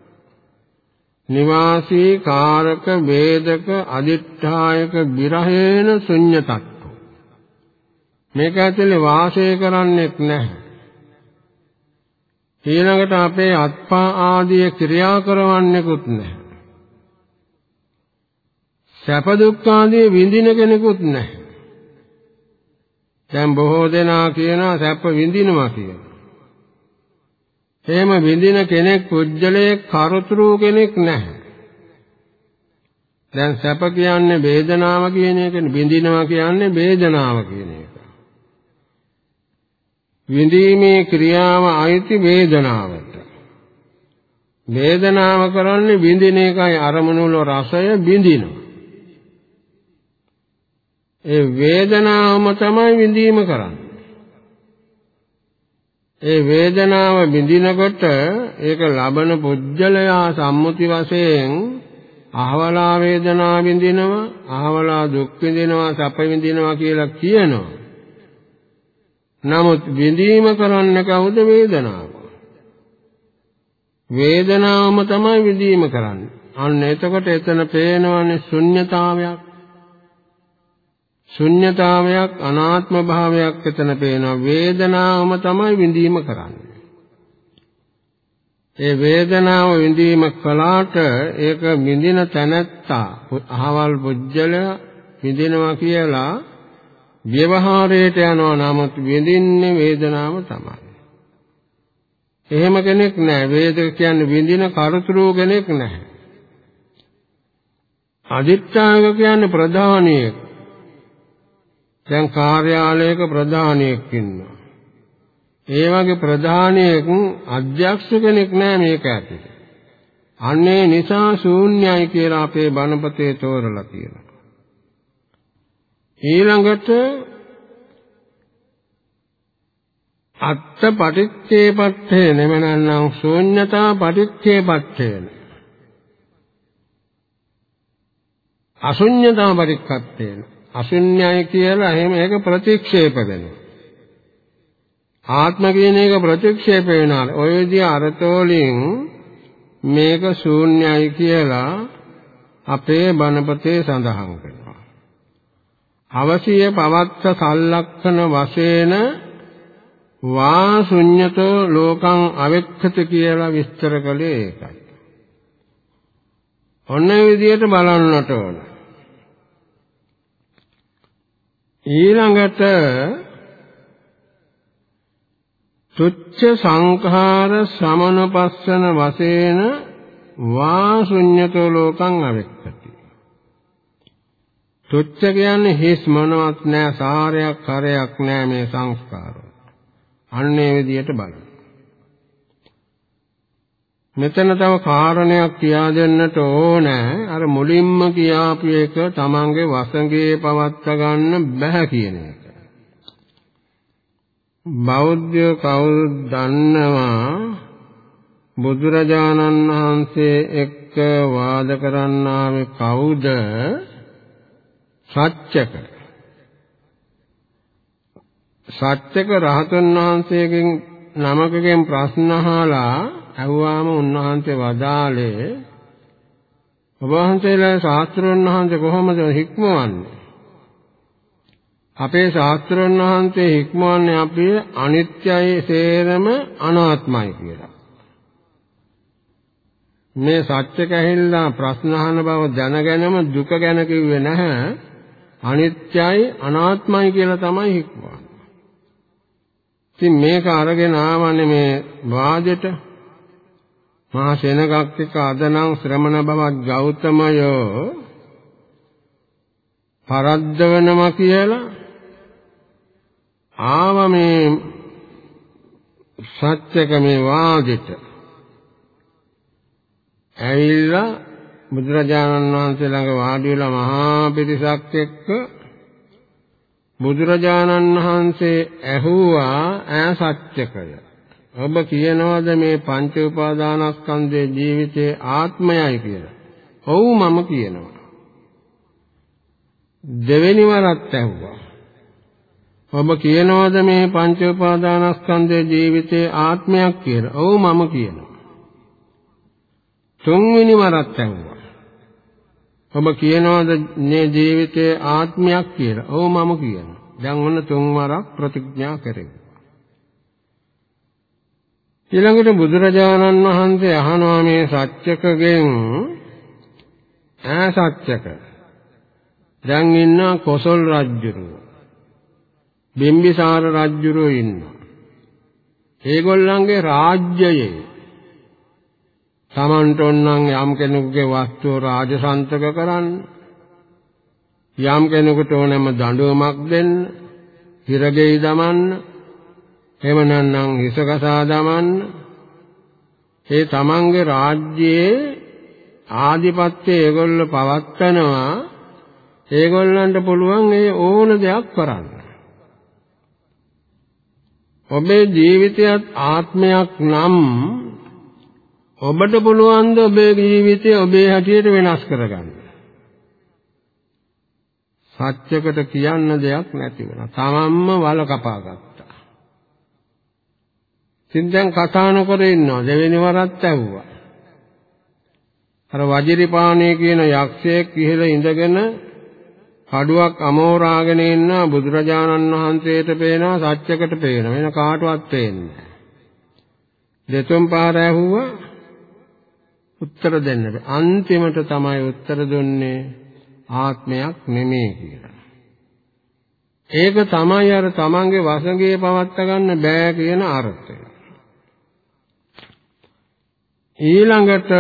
නිවාසී කාරක වේදක අදිඨායක විරහේන ශුන්්‍යතත්තු මේක ඇතුලේ වාසය කරන්නෙක් නැහැ ඊළඟට අපේ අත්පා ආදී ක්‍රියා කරවන්නෙකුත් නැහැ සැප දුක් ආදී විඳින කෙනෙකුත් නැහැ. දැන් බොහෝ දෙනා කියනවා සැප විඳිනවා කියලා. එහෙම විඳින කෙනෙක් පුජ්‍යලයේ කරතුරු කෙනෙක් නැහැ. දැන් සැප කියන්නේ වේදනාව කියන එකනේ විඳිනවා කියන්නේ වේදනාව කියන එක. විඳීමේ ක්‍රියාව අයිති වේදනාවට. වේදනාව කරන්නේ විඳින එකයි අරමුණු වල රසය විඳිනවා. ඒ වේදනාවම තමයි විඳීම කරන්නේ. ඒ වේදනාව විඳිනකොට ඒක ලබන පුජ්‍යලයා සම්මුති වශයෙන් අහවලා වේදනාව විඳිනවා, අහවලා දුක් විඳිනවා, සැප විඳිනවා කියලා කියනවා. නමුත් විඳීම කරන්න කවුද වේදනාව? වේදනාවම තමයි විඳීම කරන්නේ. අන්න එතකොට එතන පේනවනේ ශුන්්‍යතාවයක්. ශුන්්‍යතාවයක් අනාත්ම භාවයක් එතන පේනවා. වේදනාවම තමයි විඳීම කරන්නේ. ඒ වේදනාව විඳීම කලාට ඒක විඳින තැනැත්තා අහවල් පුජ්‍යල විඳිනවා කියලා ව්‍යවහාරයට යනවා නමුත් විඳින්නේ වේදනාව තමයි. එහෙම කෙනෙක් නැහැ. වේද කියන්නේ විඳින කරතුරු කෙනෙක් නැහැ. අදිත්‍යාග කියන්නේ ප්‍රධානියෙක්. දැන් කාර්යාලයක ප්‍රධානියෙක් ඉන්නවා. ඒ වගේ ප්‍රධානියෙක් අධ්‍යක්ෂ කෙනෙක් නෑ මේක ඇතුලේ. අන්නේ නිසා ශූන්‍යයි කියලා අපේ බණපතේ තෝරලා තියෙනවා. ඊළඟට අත්ත පටිච්චේපත්තේ නෙමනන්නම් ශූන්‍යතා පටිච්චේපත්තේ අශුන්‍යතා පරික්කත්තේ අශුන්‍යයි කියලා එහෙම ඒක ප්‍රතික්ෂේප වෙනවා ආත්ම කියන එක ප්‍රතික්ෂේප වෙනවා ඔය විදිහ අර්ථවලින් මේක ශූන්‍යයි කියලා අපේ බණපතේ සඳහන් කරනවා අවසිය පවත්ත සල්ලක්ෂණ වශයෙන් වා ශුඤ්‍යතෝ ලෝකං අවෙක්ඛත කියලා විස්තර කළේ ඒකයි. ඔන්න විදියට බලන්නට ඕන. ඊළඟට තුච්ඡ සංඛාර සමනපස්සන වශයෙන් වා ශුඤ්‍යතෝ ලෝකං අවෙක්ඛති. තුච්ඡ කියන්නේ හිස් මොනවත් නෑ සාරයක් කරයක් නෑ මේ සංස්කාරය. අන්නේ විදියට බලන්න. මෙතන තව කාරණයක් කියා දෙන්නට ඕන අර මුලින්ම කියාපු එක තමන්ගේ වසඟේ පවත්වා ගන්න බෑ කියන එක. බෞද්ධ කවුරුත් දන්නවා බුදුරජාණන් වහන්සේ එක්ක වාද කරන්නාවේ කවුද? සත්‍යක සත්‍යක රහතන් වහන්සේගෙන් නමකගෙන් ප්‍රශ්න අහලා ඇහුවාම උන්වහන්සේ වදාළේ ඔබ වහන්සේලා ශාස්ත්‍රඥ වහන්සේ කොහොමද හික්මවන්නේ? අපේ ශාස්ත්‍රඥ වහන්සේ හික්මවන්නේ අපි අනිත්‍යයි සේරම අනාත්මයි කියලා. මේ සත්‍ය කැහිල්ලා ප්‍රශ්න අහන බව දැනගෙනම දුක ගැන කිව්වේ නැහැ. අනිත්‍යයි අනාත්මයි කියලා තමයි හික්මවන්නේ. ඉතින් මේක අරගෙන ආවන්නේ මේ වාදෙට. මහා සෙනගක් එක්ක අදනම් ශ්‍රමණ බවක් ගෞතමයෝ පරද්දවනවා කියලා ආව මේ සත්‍යක මේ වාදෙට ඇවිල්ලා බුදුරජාණන් වහන්සේ ළඟ වාඩි වෙලා මහා පිරිසක් එක්ක බුදුරජාණන් වහන්සේ ඇහුවා ඈ සත්‍යකය. ඔබ කියනවාද මේ පංච උපාදානස්කන්ධයේ ජීවිතේ ආත්මයයි කියලා? ඔව් මම කියනවා. දෙවෙනි වරත් ඇහුවා. ඔබ කියනවාද මේ පංච උපාදානස්කන්ධයේ ජීවිතේ ආත්මයක් කියලා? ඔව් මම කියනවා. තුන්වෙනි වරත් ඇහුවා. ඔබ කියනවාද මේ ජීවිතයේ ආත්මයක් කියලා? ඔව් මම කියනවා. දැන් ඔන්න තුන් වරක් ප්‍රතිඥා කරේ. ඊළඟට බුදුරජාණන් වහන්සේ අහනවා මේ සත්‍යකගෙන්. ඈ සත්‍යක. දැන් ඉන්න කොසල් රජුරු බිම්බිසාර රජුරෝ ඉන්නවා. ඒගොල්ලන්ගේ රාජ්‍යයේ තමන්ට ඕනනම් යම් කෙනෙකුගේ වස්තුව රාජසන්තක කරන්න යම් කෙනෙකුට ඕනෑම දඬුවමක් දෙන්න හිරගෙයි දමන්න එහෙම නැත්නම් හිසකසා දමන්න ඒ තමන්ගේ රාජ්‍යයේ ආධිපත්‍ය ඒගොල්ලෝ පවත්නවා ඒගොල්ලන්ට පුළුවන් ඒ ඕන දෙයක් කරන්න ඔබේ ජීවිතයත් ආත්මයක් නම් ඔබට පුළුවන් ද ඔබේ ජීවිතය ඔබේ හැටියට වෙනස් කරගන්න. සත්‍යකට කියන්න දෙයක් නැති වෙනවා. තමන්ම වල කපා ගත්තා. ඉතින් දැන් කතා නොකර ඉන්නවා. දෙවෙනි වරත් ඇහුවා. අර වජිරිපාණේ කියන යක්ෂයෙක් ඉහළ ඉඳගෙන කඩුවක් අමෝරාගෙන ඉන්න බුදුරජාණන් වහන්සේට පේනවා සත්‍යකට පේනවා වෙන කාටවත් පේන්නේ දෙතුන් පාර ඇහුවා උත්තර දෙන්න අන්තිමට තමයි උත්තර දුන්නේ ආත්මයක් නෙමෙයි කියලා. ඒක තමයි අර තමන්ගේ වසඟේ පවත්ත ගන්න බෑ කියන අර්ථය. ඊළඟට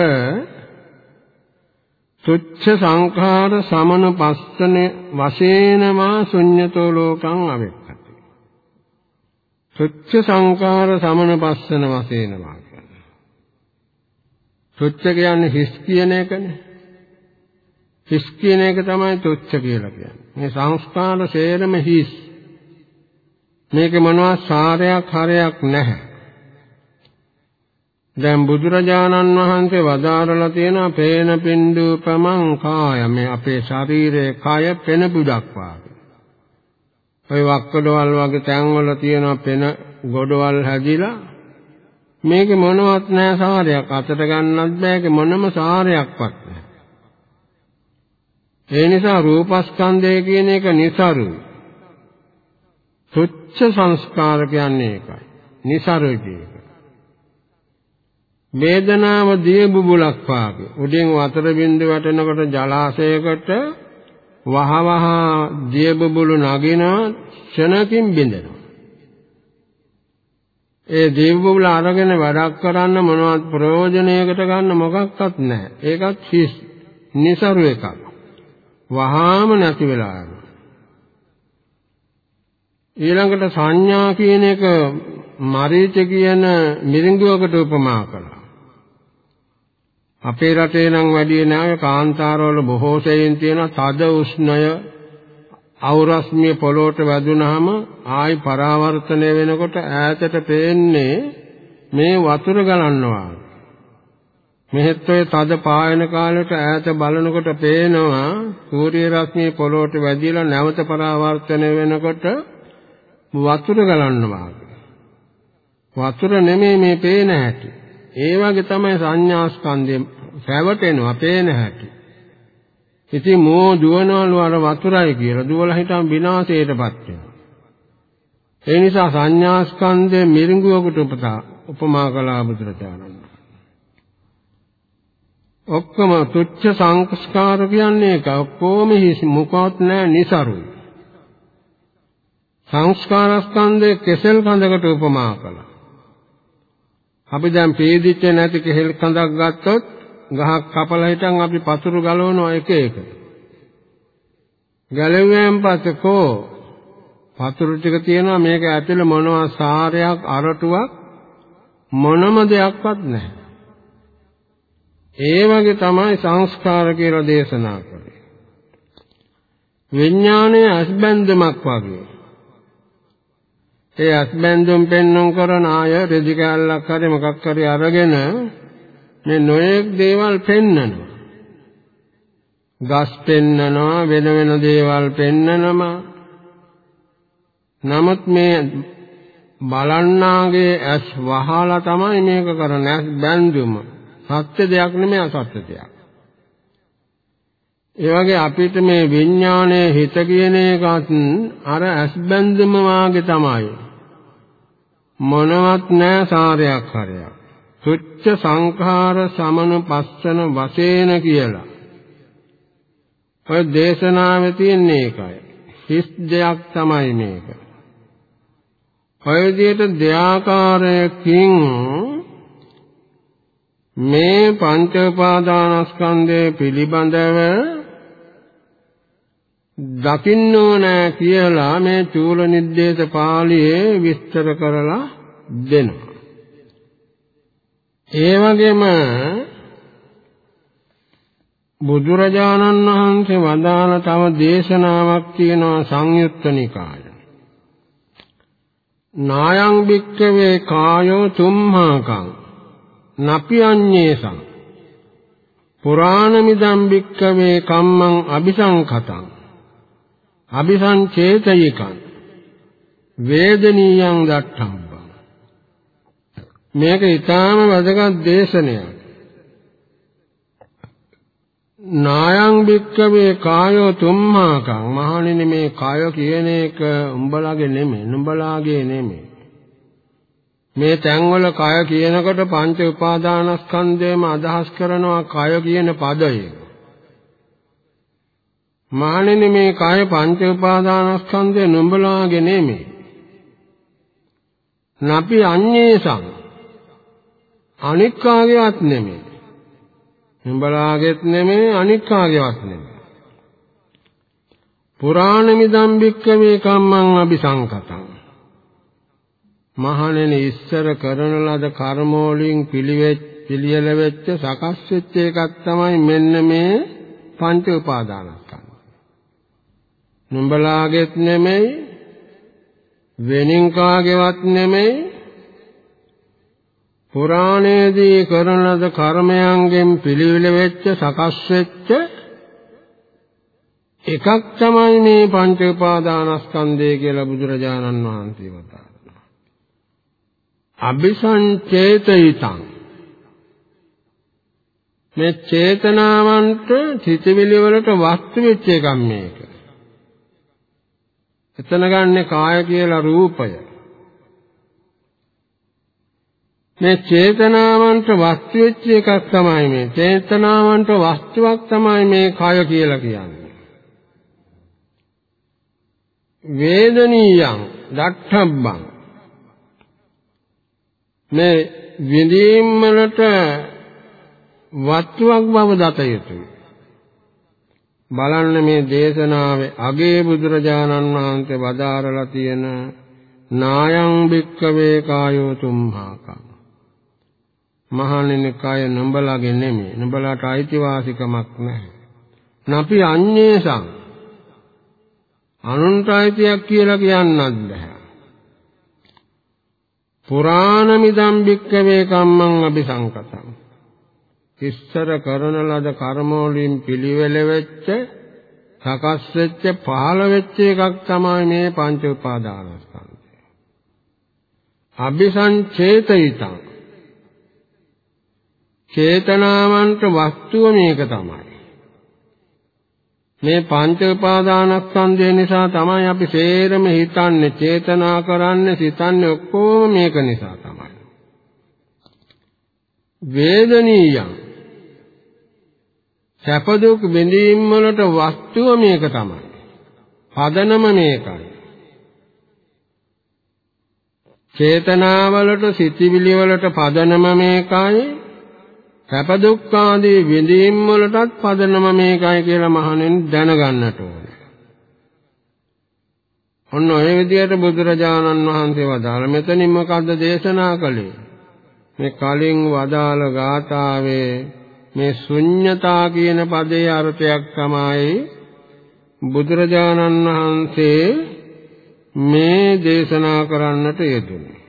තුච්ඡ සංඛාර සමන පස්සන වශයෙන්මා ශුඤ්‍යතෝ ලෝකං අවෙක්ඛති. තුච්ඡ සංඛාර සමන පස්සන වශයෙන්මා කියන්නේ. තුච්ඡ කියන්නේ හිස් කියන එකනේ. හිස් කියන එක තමයි තුච්ඡ කියලා කියන්නේ. මේ සංස්කාර සේරම හිස්. මේක මොනවා සාරයක් හරයක් නැහැ. දැන් බුදුරජාණන් වහන්සේ වදාරලා තියෙනවා පේන පින්දුපමං කාය මේ අපේ ශරීරයේ කය පෙන බුදක් වාගේ. ඔය වක්කඩවල් වගේ තැන්වල තියෙන පෙන ගොඩවල් හැදිලා මේකේ මොනවත් නැහැ සාරයක් අතට ගන්නත් බෑ මොනම සාරයක්වත් නැහැ. ඒ නිසා රූපස්කන්ධය කියන එක નિසරුයි. තුච්ඡ සංස්කාර කියන්නේ ඒකයි. નિසරුයි කියන්නේ. වේදනාව දිය බුබුලක් වාගේ උඩින් වතර බින්දු වැටෙනකොට ජලාශයකට වහවහ දිය බුබුලු නගින ක්ෂණකින් බින්දෙනවා ඒ දිය බුබුල අරගෙන වැඩක් කරන්න මොනවත් ප්‍රයෝජනයකට ගන්න මොකක්වත් නැහැ. ඒකත් හිස් નિසරු එකක්. වහාම නැති වෙලා යනවා. ඊළඟට සංඥා කියන එක මරීච කියන මිරිඟුවකට උපමා කළා. අපේ රටේ නම් වැඩි නෑ. කාන්තාරවල බොහෝ සෙයින් තියෙන තද උෂ්ණය අවරස්මිය පොළොවට වැදුනහම ආයි පරාවර්තනය වෙනකොට ඈතට පේන්නේ මේ වතුර ගලනවා. මෙහෙත් ඔය තද පායන කාලෙට ඈත බලනකොට පේනවා සූර්ය රශ්මිය පොළොවට වැදිලා නැවත පරාවර්තනය වෙනකොට වතුර ගලනවා. වතුර නෙමෙයි මේ පේන හැටි. ඒ වගේ තමයි සංඥා ස්කන්ධය. රැවටෙනවා පේන හැටි. ඉතින් මෝ දුවනවලු අර වතුරයි කියලා දුවලා හිටන් විනාශයටපත් වෙනවා. ඒ නිසා සංඥා ස්කන්ධය මිරිඟුවකට උපතා උපමා කළා බුදුරජාණන් ඔක්කොම තුච්ඡ සංස්කාර කියන්නේ ඒක ඔක්කොම හිස් මුකවත් නැහැ નિසරුයි. සංස්කාර ස්කන්ධය කෙසෙල් කඳකට උපමා කළා. අපි දැන් පීදිච්ච නැති කෙහෙල් කඳක් ගත්තොත් ගහක් කපලා හිටන් අපි පතුරු ගලවනවා එක එක. ගැලෙවෙන් පස්සේ කෝ පතුරු ටික තියෙනවා මේක ඇතුලේ මොනවා සාරයක් අරටුවක් මොනම දෙයක්වත් නැහැ. ඒ වගේ තමයි සංස්කාර කියලා දේශනා කරේ. විඥානයේ අස්බන්ධමක් වගේ. ඒ අස්බැඳුම් පෙන්눔 කරන අය රෙදි කැල්ලක් හරි මොකක් හරි අරගෙන මේ නොයෙක් දේවල් පෙන්නනවා. ගස් පෙන්නනවා වෙන වෙන දේවල් පෙන්නනවා. නමුත් මේ බලන්නාගේ ඇස් වහලා තමයි මේක කරන්නේ ඇස් බැඳුම. සත්‍ය දෙයක් නෙමෙයි අසත්‍ය දෙයක්. ඒ වගේ අපිට මේ විඥානයේ හිත කියන එකත් අර ඇස් බැඳුම වාගේ තමයි. මොනවත් නෑ සාරයක් හරයක්. සුච්ච සංඛාර සමනුපස්සන වශයෙන් කියලා. ඔය දේශනාවේ තියෙන එකයි. හිස් දෙයක් තමයි මේක. ඔය විදිහට දෙයාකාරයකින් මේ පංච උපාදානස්කන්ධය පිළිබඳව දකින්න ඕන කියලා මේ චූල නිද්දේශ පාළියේ විස්තර කරලා දෙනවා. ඒ වගේම බුදුරජාණන් වහන්සේ වදාළ තව දේශනාවක් තියෙනවා සංයුත්ත නිකාය. නායං භික්කවේ කායෝ තුම්හාකං නපි අඤ්ඤේසං පුරාණමිදම් භික්කවේ කම්මං අபிසංඛතං අபிසංචේතයිකං වේදනීයං දට්ඨම්බං මේක ඊටාම වැදගත් දේශනයක්. නායං භික්කවේ කායෝ තුම්මාකං. මහණෙනි මේ කාය කියන එක උඹලාගේ නෙමෙයි නුඹලාගේ නෙමෙයි. මේ තැන්වල කය කියනකොට පංච උපාදානස්කන්ධයම අදහස් කරනවා කය කියන පදයෙන් මහණෙනි මේ කය පංච උපාදානස්කන්ධය නුඹලාගේ නෙමෙයි. නපි අඤ්ඤේසං. අනික් කාගේවත් නෙමෙයි. නුඹලාගේත් නෙමෙයි අනික් කාගේවත් නෙමෙයි. පුරාණ මිදම් බික්කමේ කම්මං අபிසංකතං මහණෙනි ඉස්සර කරන ලද කර්ම වලින් පිළිවෙත් පිළියෙල වෙච්ච සකස් වෙච්ච එකක් තමයි මෙන්න මේ පංච උපාදානස්කන්ධ නුඹලාගෙත් නෙමෙයි වෙනින් කාගේවත් නෙමෙයි පුරාණයේදී කරන ලද කර්මයන්ගෙන් පිළිවිල වෙච්ච සකස් වෙච්ච එකක් තමයි මේ පංච උපාදානස්කන්ධය කියලා බුදුරජාණන් වහන්සේ වදාළා. අபிසංචේතිතං මේ චේතනාවන්ට සිතවිලි වලට වස්තු වෙච්ච එකක් මේක. එතන ගන්නෙ කාය කියලා රූපය. මේ චේතනාවන්ට වස්තු වෙච්ච එකක් තමයි මේ. චේතනාවන්ට වස්තුවක් තමයි මේ කය කියලා කියන්නේ. වේදනීයං දක්ඛබ්බං මේ විඳීම් වලට වස්තුවක් බව දත යුතුයි. බලන්න මේ දේශනාවේ අගේ බුදුරජාණන් වහන්සේ වදාරලා තියෙන නායං භික්කවේ කායෝ තුම්හාකම් මහණෙනි කය නුඹලාගේ නෙමෙයි. නුඹලාට අයිතිවාසිකමක් නැහැ. නපි අඤ්ඤේසං. අනුන්ට අයිතියක් කියලා කියන්නත් බෑ. පුරාණමිදම් භික්කවේ කම්මං අபிසංකතං. ඉස්සර කරන ලද කර්ම වලින් පිළිවෙල වෙච්ච සකස් වෙච්ච පහළ වෙච්ච එකක් තමයි මේ පංච උපාදානස්කන්ධය. අபிසංචේතිතං චේතනාවන්ට වස්තුව මේක තමයි. මේ පංච උපාදානස්කන්ධය නිසා තමයි අපි සේරම හිතන්නේ, චේතනා කරන්නේ, සිතන්නේ ඔක්කොම මේක නිසා තමයි. වේදනීයං සැප දුක් විඳීම් වලට වස්තුව මේක තමයි. පදනම මේකයි. චේතනාවලට සිතිවිලි වලට පදනම මේකයි. සැප දුක් ආදී විඳීම් වලටත් පදනම මේකයි කියලා මහණෙන් දැනගන්නට ඕනේ. ඔන්න ඔය විදිහට බුදුරජාණන් වහන්සේ වදාළ මෙතනින් මොකද්ද දේශනා කළේ? මේ කලින් වදාළ ගාථාවේ මේ ශුන්්‍යතා කියන පදයේ අර්ථයක් තමයි බුදුරජාණන් වහන්සේ මේ දේශනා කරන්නට යෙදුනේ.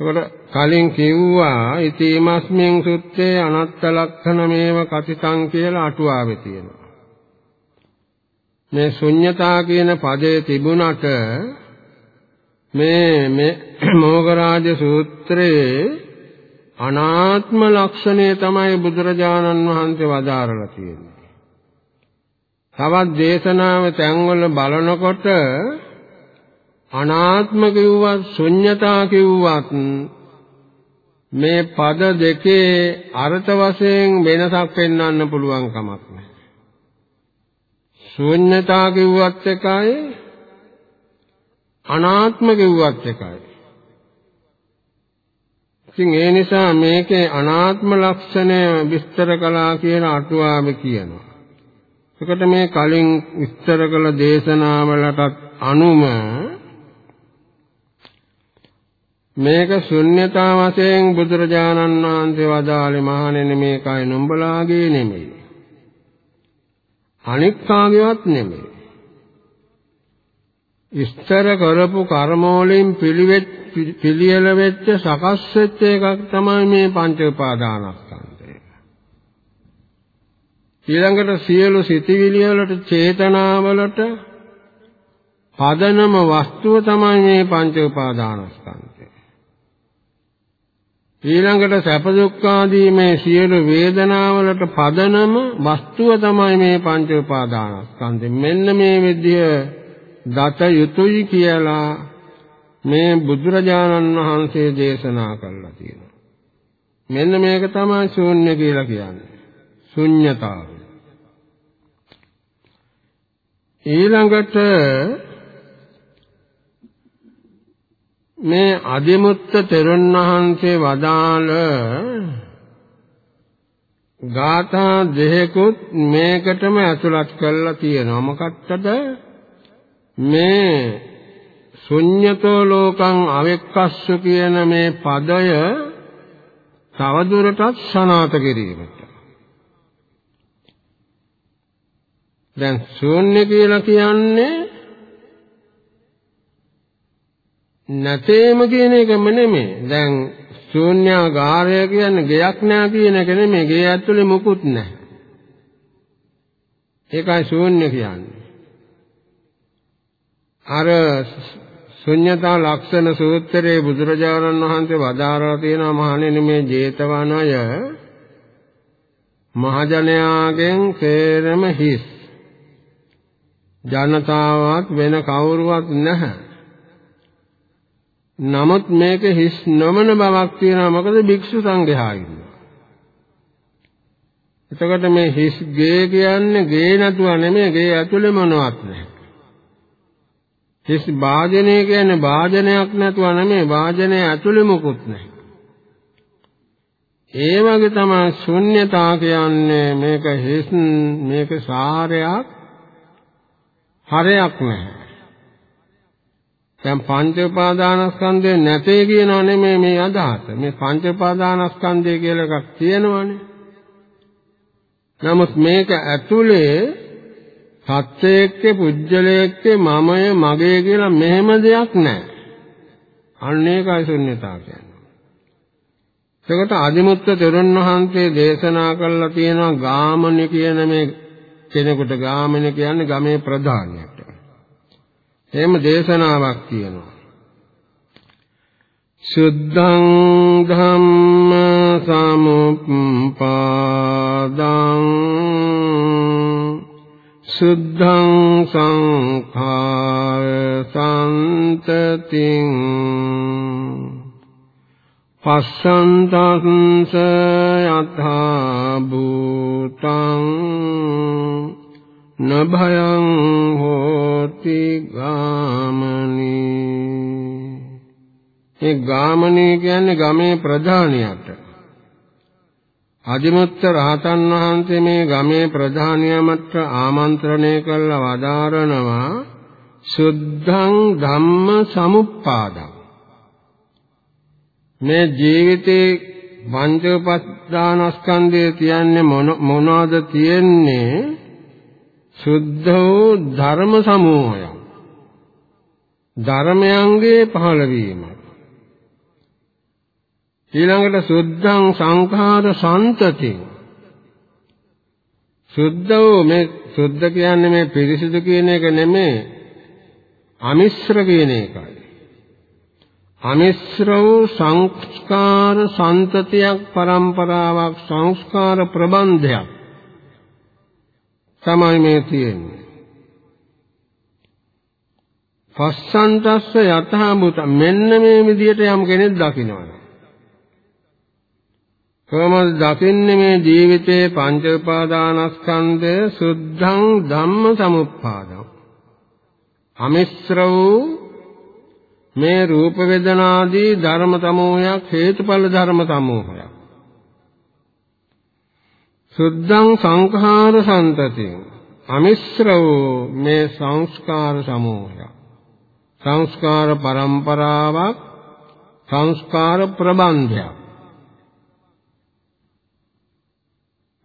ඒකට කලින් කිව්වා ඉතිමස්මින් සුත්තේ අනත්ත ලක්ෂණ මේව කතිතං කියලා අටුවාවේ තියෙනවා. මේ ශුන්්‍යතා කියන පදයේ තිබුණට මේ මේ මොගරාජ සූත්‍රයේ අනාත්ම ලක්ෂණය තමයි බුදුරජාණන් වහන්සේ වදාරලා තියෙන්නේ. තවත් දේශනාව තැන්වල බලනකොට අනාත්ම කිව්වත් ශුන්්‍යතා කිව්වත් මේ පද දෙකේ අර්ථ වශයෙන් වෙනසක් පෙන්වන්න පුළුවන් කමක් නැහැ. ශුන්්‍යතා කිව්වත් එකයි අනාත්ම කිව්වත් එකයි. ඉතින් ඒ නිසා මේකේ අනාත්ම ලක්ෂණය විස්තර කළා කියලා අටුවාවේ කියනවා. ඒකට මේ කලින් විස්තර කළ දේශනාවලටත් අනුම මේක ශුන්්‍යතා වශයෙන් බුදුරජාණන් වහන්සේ වදාළේ මහණෙනි මේකයි නුඹලාගේ නෙමෙයි. අනික් කාගේවත් නෙමෙයි. ඉස්තර කරපු කර්ම වලින් පිළිවෙත් පිළියෙල වෙච්ච සකස් වෙච්ච එකක් තමයි මේ පංච උපාදානස්කන්ධය. ඊළඟට සියලු සිතිවිලි වලට චේතනාවලට පදනම වස්තුව තමයි මේ පංච උපාදානස්කන්ධය. ඊළඟට සැප දුක් ආදී මේ සියලු වේදනාවලට පදනම වස්තුව තමයි මේ පංච උපාදානස්කන්ධය. මෙන්න මේ විදිය දත යුතුයි කියලා මේ බුදුරජාණන් වහන්සේ දේශනා කළා තියෙනවා. මෙන්න මේක තමයි ශූන්‍ය කියලා කියන්නේ. ශුන්්‍යතාව. ඊළඟට මේ අදිමුත්ත තෙරුන් වහන්සේ වදාළ ගාථා දෙකකුත් මේකටම ඇතුළත් කරලා තියෙනවා. මොකක්ද? මේ ශුඤ්‍යතෝ ලෝකං අවෙක්කස්සු කියන මේ පදය තවදුරටත් සනාත කිරීමට. දැන් ශූන්‍ය කියලා කියන්නේ නැතේම කියන එකම නෙමෙයි. දැන් ශූන්‍යාගාරය කියන්නේ ගෙයක් නෑ කියන එක නෙමෙයි. ගේ ඇතුලේ මුකුත් නෑ. ඒකයි ශූන්‍ය කියන්නේ. අර ශුන්්‍යතා ලක්ෂණ සූත්‍රයේ බුදුරජාණන් වහන්සේ වදාරලා තියෙනවා මහණෙනි මේ 제තවනය මහජනයාගෙන් සේරම හිස් ජනතාවක් වෙන කවුරුවත් නැහැ නමුත් මේක හිස් නොමන බවක් තියෙනවා මොකද භික්ෂු සංඝයා ඉන්නවා එතකොට මේ හිස් ගේ කියන්නේ ගේ නැතුව නෙමෙයි ගේ ඇතුලේ මොනවත් නැහැ හිස් වාදනය කියන්නේ වාදනයක් නැතුව නෙමෙයි වාදනය ඇතුලේ මොකුත් නැහැ. ඒ වගේ තමයි ශුන්්‍යතා කියන්නේ මේක හිස් මේක සාරයක් හරයක් නැහැ. දැන් පංච උපාදානස්කන්ධය නැtei කියනව නෙමෙයි මේ අදහස. මේ පංච උපාදානස්කන්ධය කියලා එකක් තියෙනවනේ. නමුත් මේක ඇතුලේ සත්‍යයේක්කේ පුජ්‍යලයේක්කේ මමය මගේ කියලා මෙහෙම දෙයක් නැහැ. අන්න ඒකයි ශුන්‍යතාව කියන්නේ. එතකොට අදිමුත්ත තෙරුන් වහන්සේ දේශනා කළා තියෙනවා ගාමණි කියන මේ කෙනෙකුට ගාමණි කියන්නේ ගමේ ප්‍රධානියට. එහෙම දේශනාවක් තියෙනවා. සුද්ධං ධම්ම සමුප්පාදං සුද්ධං සංඛාර සම්තතින් පස්සන්තංස යථා භූතං නභයං හෝති ගාමනී. ඒ ගාමනී කියන්නේ ගමේ ප්‍රධානියට. අදිමුත්ත රහතන් වහන්සේ මේ ගමේ ප්‍රධානියමට ආමන්ත්‍රණය කළ වදාරනවා සුද්ධං ධම්ම සමුප්පාදං. මේ ජීවිතේ පංච උපස්දානස්කන්ධය කියන්නේ මොනවද තියෙන්නේ? සුද්ධ වූ ධර්ම සමූහයක් ධර්මයන්ගේ පහළවීමයි ඊළඟට සුද්ධං සංඛාර සන්තති. සුද්ධ වූ මේ සුද්ධ කියන්නේ මේ පිරිසිදු කියන එක නෙමෙයි අමිශ්‍ර කියන එකයි. අමිශ්‍ර වූ සංස්කාර සන්තතියක් પરම්පරාවක් සංස්කාර ප්‍රබන්ධයක්. තමයි මේ තියෙන්නේ. පස්සන්තස්ස යතහ මුත මෙන්න මේ විදිහට යම් කෙනෙක් දකිනවා. කොහොමද දකින්නේ මේ ජීවිතේ පංච උපාදානස්කන්ධය සුද්ධං ධම්ම සමුප්පාදං? අමිශ්‍ර වූ මේ රූප වේදනාදී ධර්ම සමූහයක් හේතුඵල ධර්ම සමූහයක්. සුද්ධං සංඛාර සම්තතින් අමිශ්‍ර වූ මේ සංස්කාර සමූහයක් සංස්කාර પરම්පරාවක් සංස්කාර ප්‍රබන්ධයක්.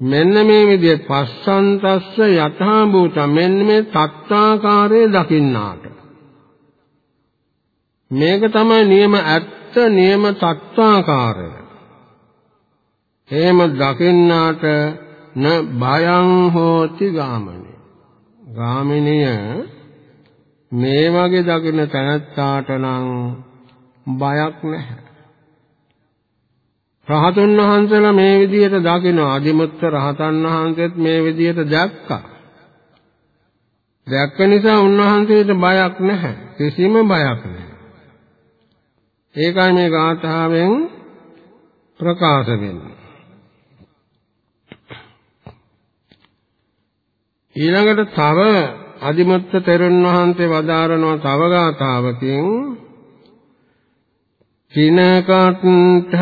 මෙන්න මේ විදිහට පස්සන්තස්ස යථා භූත මෙන්න මේ තත්තාකාරයේ දකින්නාට. මේක තමයි නියම ඇත්ත නියම තත්වාකාරය එහෙම දකින්නාට න භයං හෝති ගාමිනිය ගාමිනිය මේ වගේ දකින්න තැනත්තාට නම් බයක් නැහැ. රහතුන් වහන්සේලා මේ විදිහට දකින්න අදිමුත්ත රහතන් වහන්සේත් මේ විදිහට දැක්කා. දැක්ක නිසා උන්වහන්සේට බයක් නැහැ. කිසිම බයක් නැහැ. ඒකයි මේ ගාථාවෙන් ප්‍රකාශ වෙන්නේ. ඊළඟට තව අදිමුත්ත තෙරුන් වහන්සේ වදාරනවා තව ගාථාවකින් කිනකට්ඨ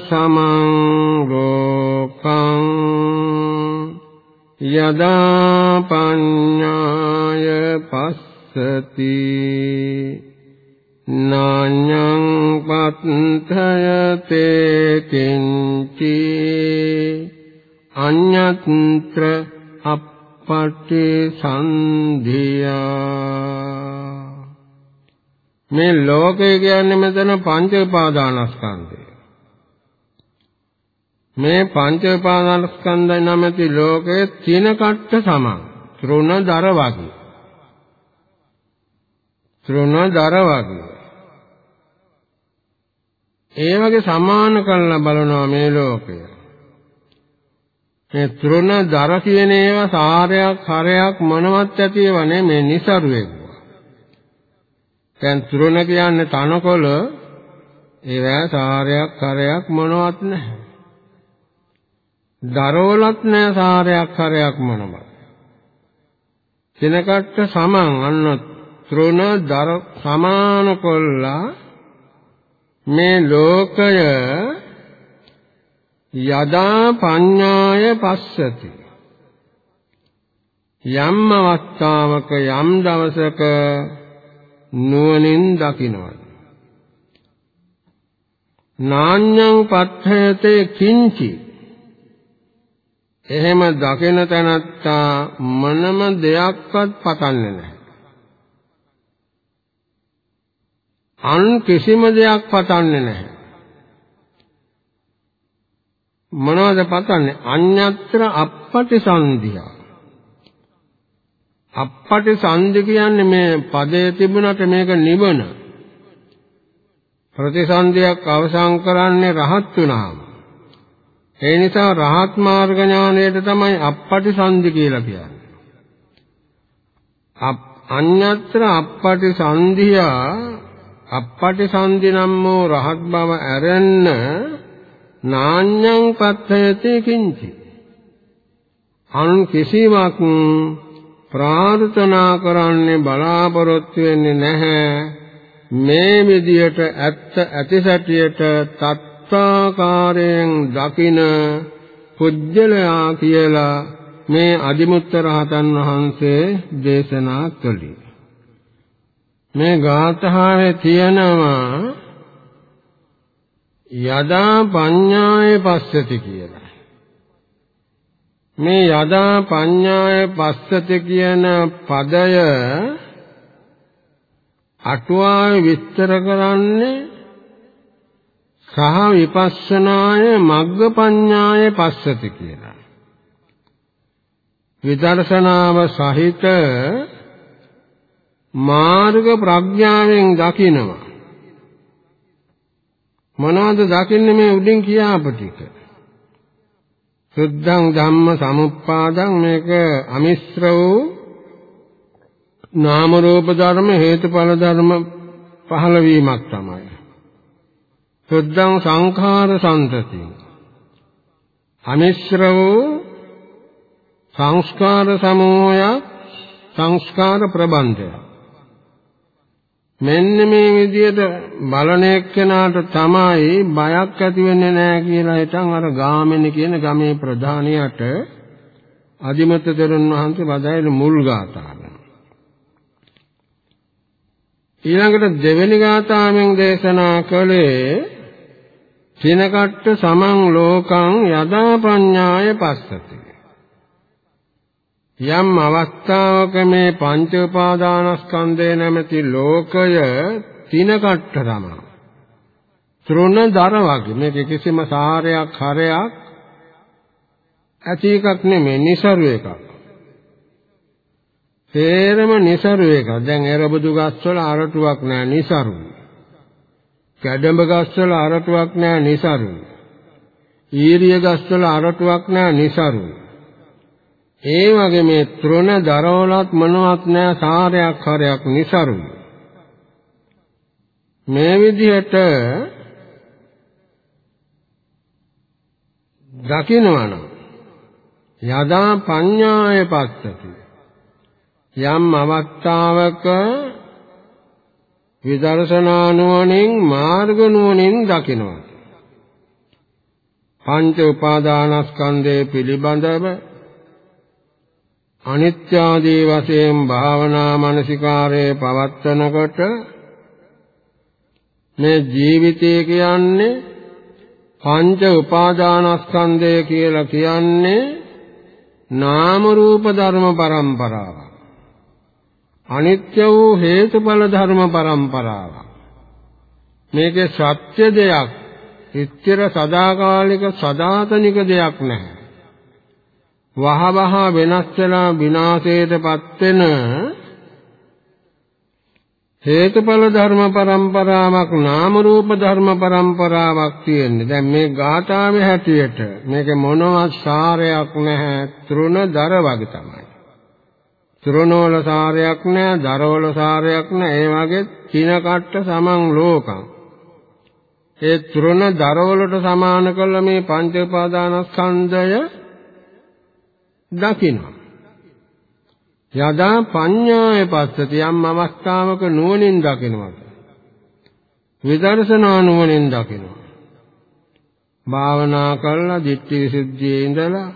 සමං ලෝකං යදා පඤ්ඤාය පස්සති නාඤ්ඤං පත්තයතේ කිංචි අඤ්ඤත්‍ර අප්පටි සන්ධියා මේ ලෝකය කියන්නේ මෙතන පංච උපාදානස්කන්ධය. මේ පංච උපාදානස්කන්ධය නැමැති ලෝකයේ තින කට්ට සමන් තෘණ දර වගේ. තෘණ දර වගේ. ඒ වගේ සමාන කරලා බලනවා මේ ලෝකය. මේ තෘණ දර කියන ඒවා සාරයක් හරයක් මොනවත් ඇති ඒවා නෙමේ નિસරුවෙක්. දැන් තෘණ කියන්නේ තනකොළ ඒවා සාරයක් හරයක් මොනවත් නැහැ. දරවලත් නැහැ සාරයක් හරයක් මොනවත්. දිනකට සමන් අන්න තෘණ දර සමාන කොල්ලා මේ ලෝකය යදා පඤ්ඤාය පස්සති. යම් අවස්ථාවක යම් දවසක නුවණින් දකින්නවා නාඤ්ඤං පත්ථයතේ කිංචි. එහෙම දකින තැනත්තා මනම දෙයක්වත් පතන්නේ නැහැ. අන් කිසිම දෙයක් පතන්නේ නැහැ. මොනවද පතන්නේ? අඤ්ඤත්‍ර අපපටි සංධියා. අපපටි සංධි කියන්නේ මේ පදයේ තිබුණට මේක නිවන. ප්‍රතිසන්දියක් අවසන් කරන්නේ රහත් වුණාම. ඒ නිසා රහත් මාර්ග ඥානයට තමයි අපපටි සංධි කියලා කියන්නේ. අඤ්ඤත්‍ර අපපටි සංධියා අපපටිසන්ධි නම් වූ රහත් බව ඇරෙන්න නාඤ්ඤං පත්තයති කිංචි. අන් කිසිවක් ප්‍රාර්ථනා කරන්නේ බලාපොරොත්තු වෙන්නේ නැහැ. මේ විදියට ඇත්ත ඇතිසැටියට තත්තාකාරයෙන් දකින පුජ්‍යලයා කියලා මේ අදිමුත්ත රහතන් වහන්සේ දේශනා කළේ. මේ ගාථාවේ තියෙනවා යදා පඤ්ඤාය පස්සති කියලා. මේ යදා පඤ්ඤාය පස්සති කියන පදය අටුවාවේ විස්තර කරන්නේ සහ විපස්සනාය මග්ගපඤ්ඤාය පස්සති කියලා. විදර්ශනාව සහිත මාර්ග ප්‍රඥාවෙන් දකිනවා මොනවද දකින්නේ මේ උඩින් කියාපු ටික? සුද්ධං ධම්ම සමුප්පාදං මේක අමිශ්‍ර වූ නාම රූප ධර්ම හේතුඵල ධර්ම පහළ වීමක් තමයි. සුද්ධං සංඛාර සම්තති අමිශ්‍ර වූ සංස්කාර සමූහයක් සංස්කාර ප්‍රබන්ධයක්. මෙන්න මේ විදිහට බලන එක්කෙනාට තමයි බයක් ඇති වෙන්නේ නැහැ කියලා හිතන් අර ගාමිණී කියන ගමේ ප්‍රධානියට අදිමත දරුන් වහන්සේ වදාළ මුල් ගාථාව. ඊළඟට දෙවෙනි ගාථාවෙන් දේශනා කළේ තිනකට්ට සමං ලෝකං යදා පඤ්ඤාය පස්සති යම් අවස්ථාවක මේ පංච උපාදානස්කන්ධය නැමැති ලෝකය තිනකට තමයි. ත්‍රුණ දර වගේ මේක කිසිම සාරයක් හරයක් ඇති එකක් නෙමෙයි નિસරු එකක්. තේරම નિસරු එකක්. දැන් එරබදු ගස්වල අරටුවක් නැහැ નિસරු. කැඩඹ ගස්වල අරටුවක් නැහැ નિસරු. ඊරිය ගස්වල අරටුවක් නැහැ નિસරු. ඒ වගේ මේ තෘණ දරවලත් මොනවත් නෑ සාරයක් හරයක් નિසරු මේ විදිහට දකින්නවනම් යදා පඤ්ඤාය පස්සති. යම් අවස්ථාවක විදර්ශනා නුවණින් මාර්ග නුවණින් දකිනවා. පංච උපාදානස්කන්ධය පිළිබඳව අනිත්‍ය ආදී වශයෙන් භාවනා මානසිකාරයේ පවත්වනකොට මේ ජීවිතය කියන්නේ පංච උපාදානස්කන්ධය කියලා කියන්නේ නාම රූප ධර්ම පරම්පරාවක් අනිත්‍ය වූ හේතුඵල ධර්ම පරම්පරාවක්. මේකේ සත්‍ය දෙයක්, ඉච්ඡර සදාකාලික සදාතනික දෙයක් නැහැ. වහ වහ වෙනස් වෙලා විනාශයටපත් වෙන හේතුඵල ධර්ම පරම්පරාවක් නාම රූප ධර්ම පරම්පරාවක් තියෙන්නේ. දැන් මේ ගාථාවේ හැටියට මේක මොනවත් සාරයක් නැහැ, තෘණ දර වගේ තමයි. තුරණවල සාරයක් නැහැ, දරවල සාරයක් නැහැ. ඒ වගේ චින කට්ට සමන් ලෝකං. ඒ තුරණ දරවලට සමාන කළ මේ පංච උපාදානස්කන්ධය දකින්න. යදා පඤ්ඤාය පස්සති යම් අවස්ථාවක නුවණින් දකින්නවද? විදර්ශනා නුවණින් දකින්නවා. භාවනා කළා, ditthi visuddhiයේ ඉඳලා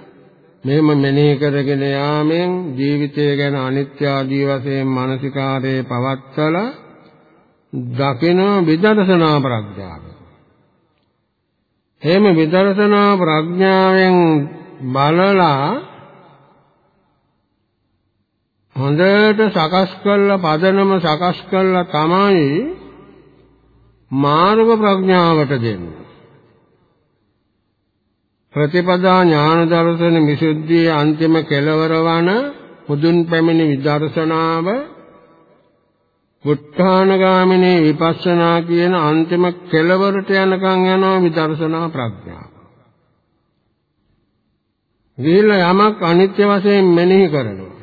මෙහෙම මෙනෙහි කරගෙන යාමෙන් ජීවිතය ගැන අනිත්‍ය ආදී වශයෙන් මානසිකාරයේ පවත්තලා දකින විදර්ශනා ප්‍රඥාව. එහෙම විදර්ශනා ප්‍රඥාවෙන් බලලා හොඳට සකස් කළා පදනම සකස් කළා තමයි මාර්ග ප්‍රඥාවට දෙන්නේ. ප්‍රතිපදා ඥාන දර්ශන විසුද්ධියේ අන්තිම කෙලවර වන මුදුන් පැමිණි විදර්ශනාව උත්ථානගාමිනී විපස්සනා කියන අන්තිම කෙලවරට යනකම් යනවා විදර්ශනා ප්‍රඥාව. විහිල යමක් අනිත්‍ය වශයෙන් මෙනෙහි කරනවා.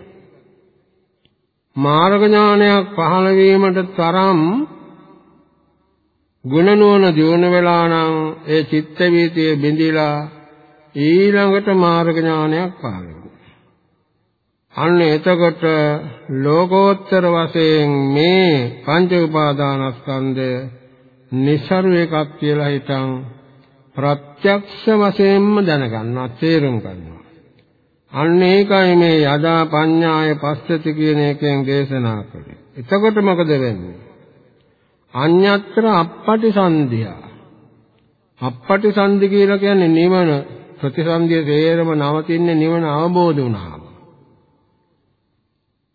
මාර්ග ඥානයක් පහළ වීමට තරම් ගුණ නුවණ දියුණු වෙලා නම් ඒ චිත්ත වීතිය බිඳිලා ඊළඟට මාර්ග ඥානයක් පහළ අන්න එතකොට ලෝකෝත්තර වශයෙන් මේ පංච උපාදානස්කන්ධය નિසරු එකක් කියලා හිතන් ප්‍රත්‍යක්ෂ වශයෙන්ම දැනගන්නවා තේරුම් ගන්නවා. අන්න ඒකයි මේ යදා පඤ්ඤාය පස්සති කියන එකෙන් දේශනා කළේ එතකොට මොකද වෙන්නේ අඤ්ඤත්‍ර අපපටි සන්ධියා අපපටි සන්ධි කියලා කියන්නේ නිවන ප්‍රතිසන්දිය තේරම නවතින්නේ නිවන අවබෝධ වුණාම.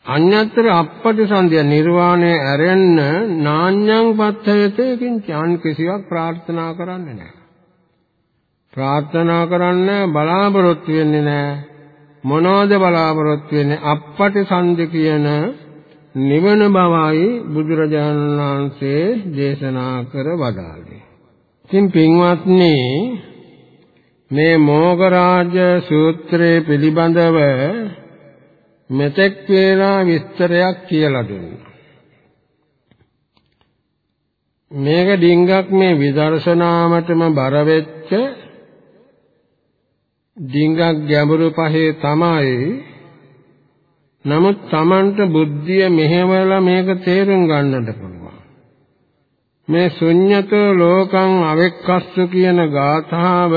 අඤ්ඤතර අපපටිසන්දිය නිර්වාණය ඇරෙන්න නාඤ්ඤං පත්තයතේ කිංචාන් කිසිවක් ප්‍රාර්ථනා කරන්නේ නැහැ. ප්‍රාර්ථනා කරන්නේ බලාපොරොත්තු වෙන්නේ නැහැ. මොනවද බලාපොරොත්තු වෙන්නේ? අපපටිසන්දි කියන නිවන බවයි බුදුරජාණන් වහන්සේ දේශනා කර වදාළේ. ඉතින් පින්වත්නි මේ මෝගරාජ සූත්‍රයේ පිළිබඳව මෙතෙක් වේලා විස්තරයක් කියලා දුන්නා. මේක ඩිංගක් මේ විදර්ශනාමටම බර වෙච්ච ඩිංගක් ගැඹුරු පහේ තමයි නමුත් Tamanට බුද්ධිය මෙහෙवला මේක තේරුම් ගන්නට පුළුවන් මේ ශුඤ්ඤතෝ ලෝකං අවෙක්කස්ස කියන ගාථාව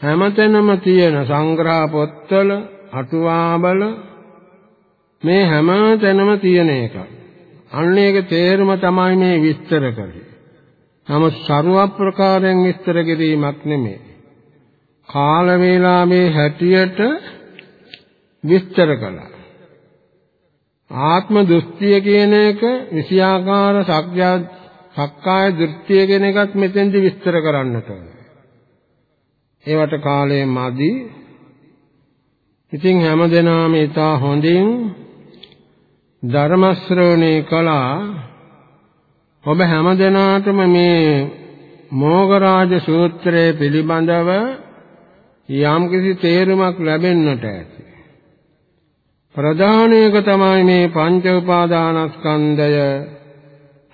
හැමතැනම තියෙන සංග්‍රහ පොත්වල අටුවාවල මේ හැම තැනම තියෙන එක. අන්න ඒක තේරුම තමයි මේ විස්තර කරන්නේ. නමුත් ਸਰව ප්‍රකාරයෙන් විස්තර කිරීමක් නෙමෙයි. කාල වේලාවේ හැටියට විස්තර කළා. ආත්ම දෘෂ්ටිය කියන එක විෂයාකාර සක්‍යා සක්කාය දෘෂ්ටිය කියන එකත් මෙතෙන්දි විස්තර කරන්නට ඕනේ. ඒවට කාලය මදි. ඉතින් හැමදෙනාම ඊට හොඳින් ධර්ම ශ්‍රවණේ කළා. ඔබ හැමදෙනාටම මේ මෝගරාජ සූත්‍රය පිළිබඳව යම්කිසි තේරුමක් ලැබෙන්නට ඇති. ප්‍රධාන එක තමයි මේ පංච උපාදානස්කන්ධය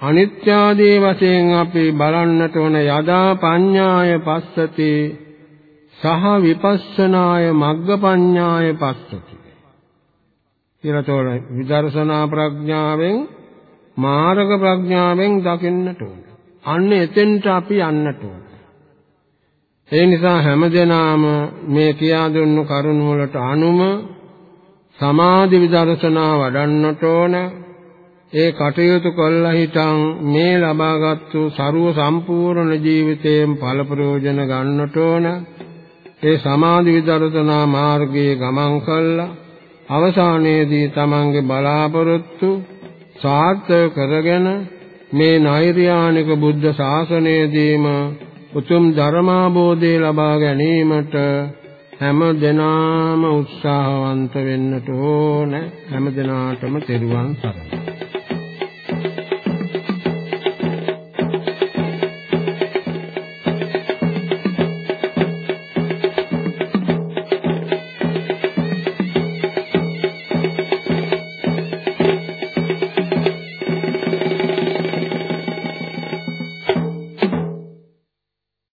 අනිත්‍ය ආදී වශයෙන් අපි බලන්නට ඕන යදා පඤ්ඤාය පස්සති සහ විපස්සනාය මග්ගපඤ්ඤාය පස්සති කියලා තෝර විදර්ශනා ප්‍රඥාවෙන් මාර්ග ප්‍රඥාවෙන් දකින්නට ඕන. අන්න එතෙන්ට අපි යන්නට ඕන. ඒ නිසා හැමදෙනාම මේ කියා දුන්නු කරුණ වලට අනුම සමාධි විදර්ශනා වඩන්නට ඕන. ඒ කටයුතු කළා හිටන් මේ ලබාගත්තු ਸਰව සම්පූර්ණ ජීවිතයෙන් ඵල ප්‍රයෝජන ගන්නට ඕන. ඒ සමාධි විදර්ශනා මාර්ගයේ ගමන් කළා අවසානයේදී තමන්ගේ බලාපොරොත්තු සාර්ථක කරගෙන මේ නෛර්යානික බුද්ධ ශාසනයේදීම උතුම් ධර්මාබෝධය ලබා ගැනීමට හැම දිනාම උත්සාහවන්ත වෙන්නට ඕන. හැම දිනාටම තෙරුවන් සරණයි.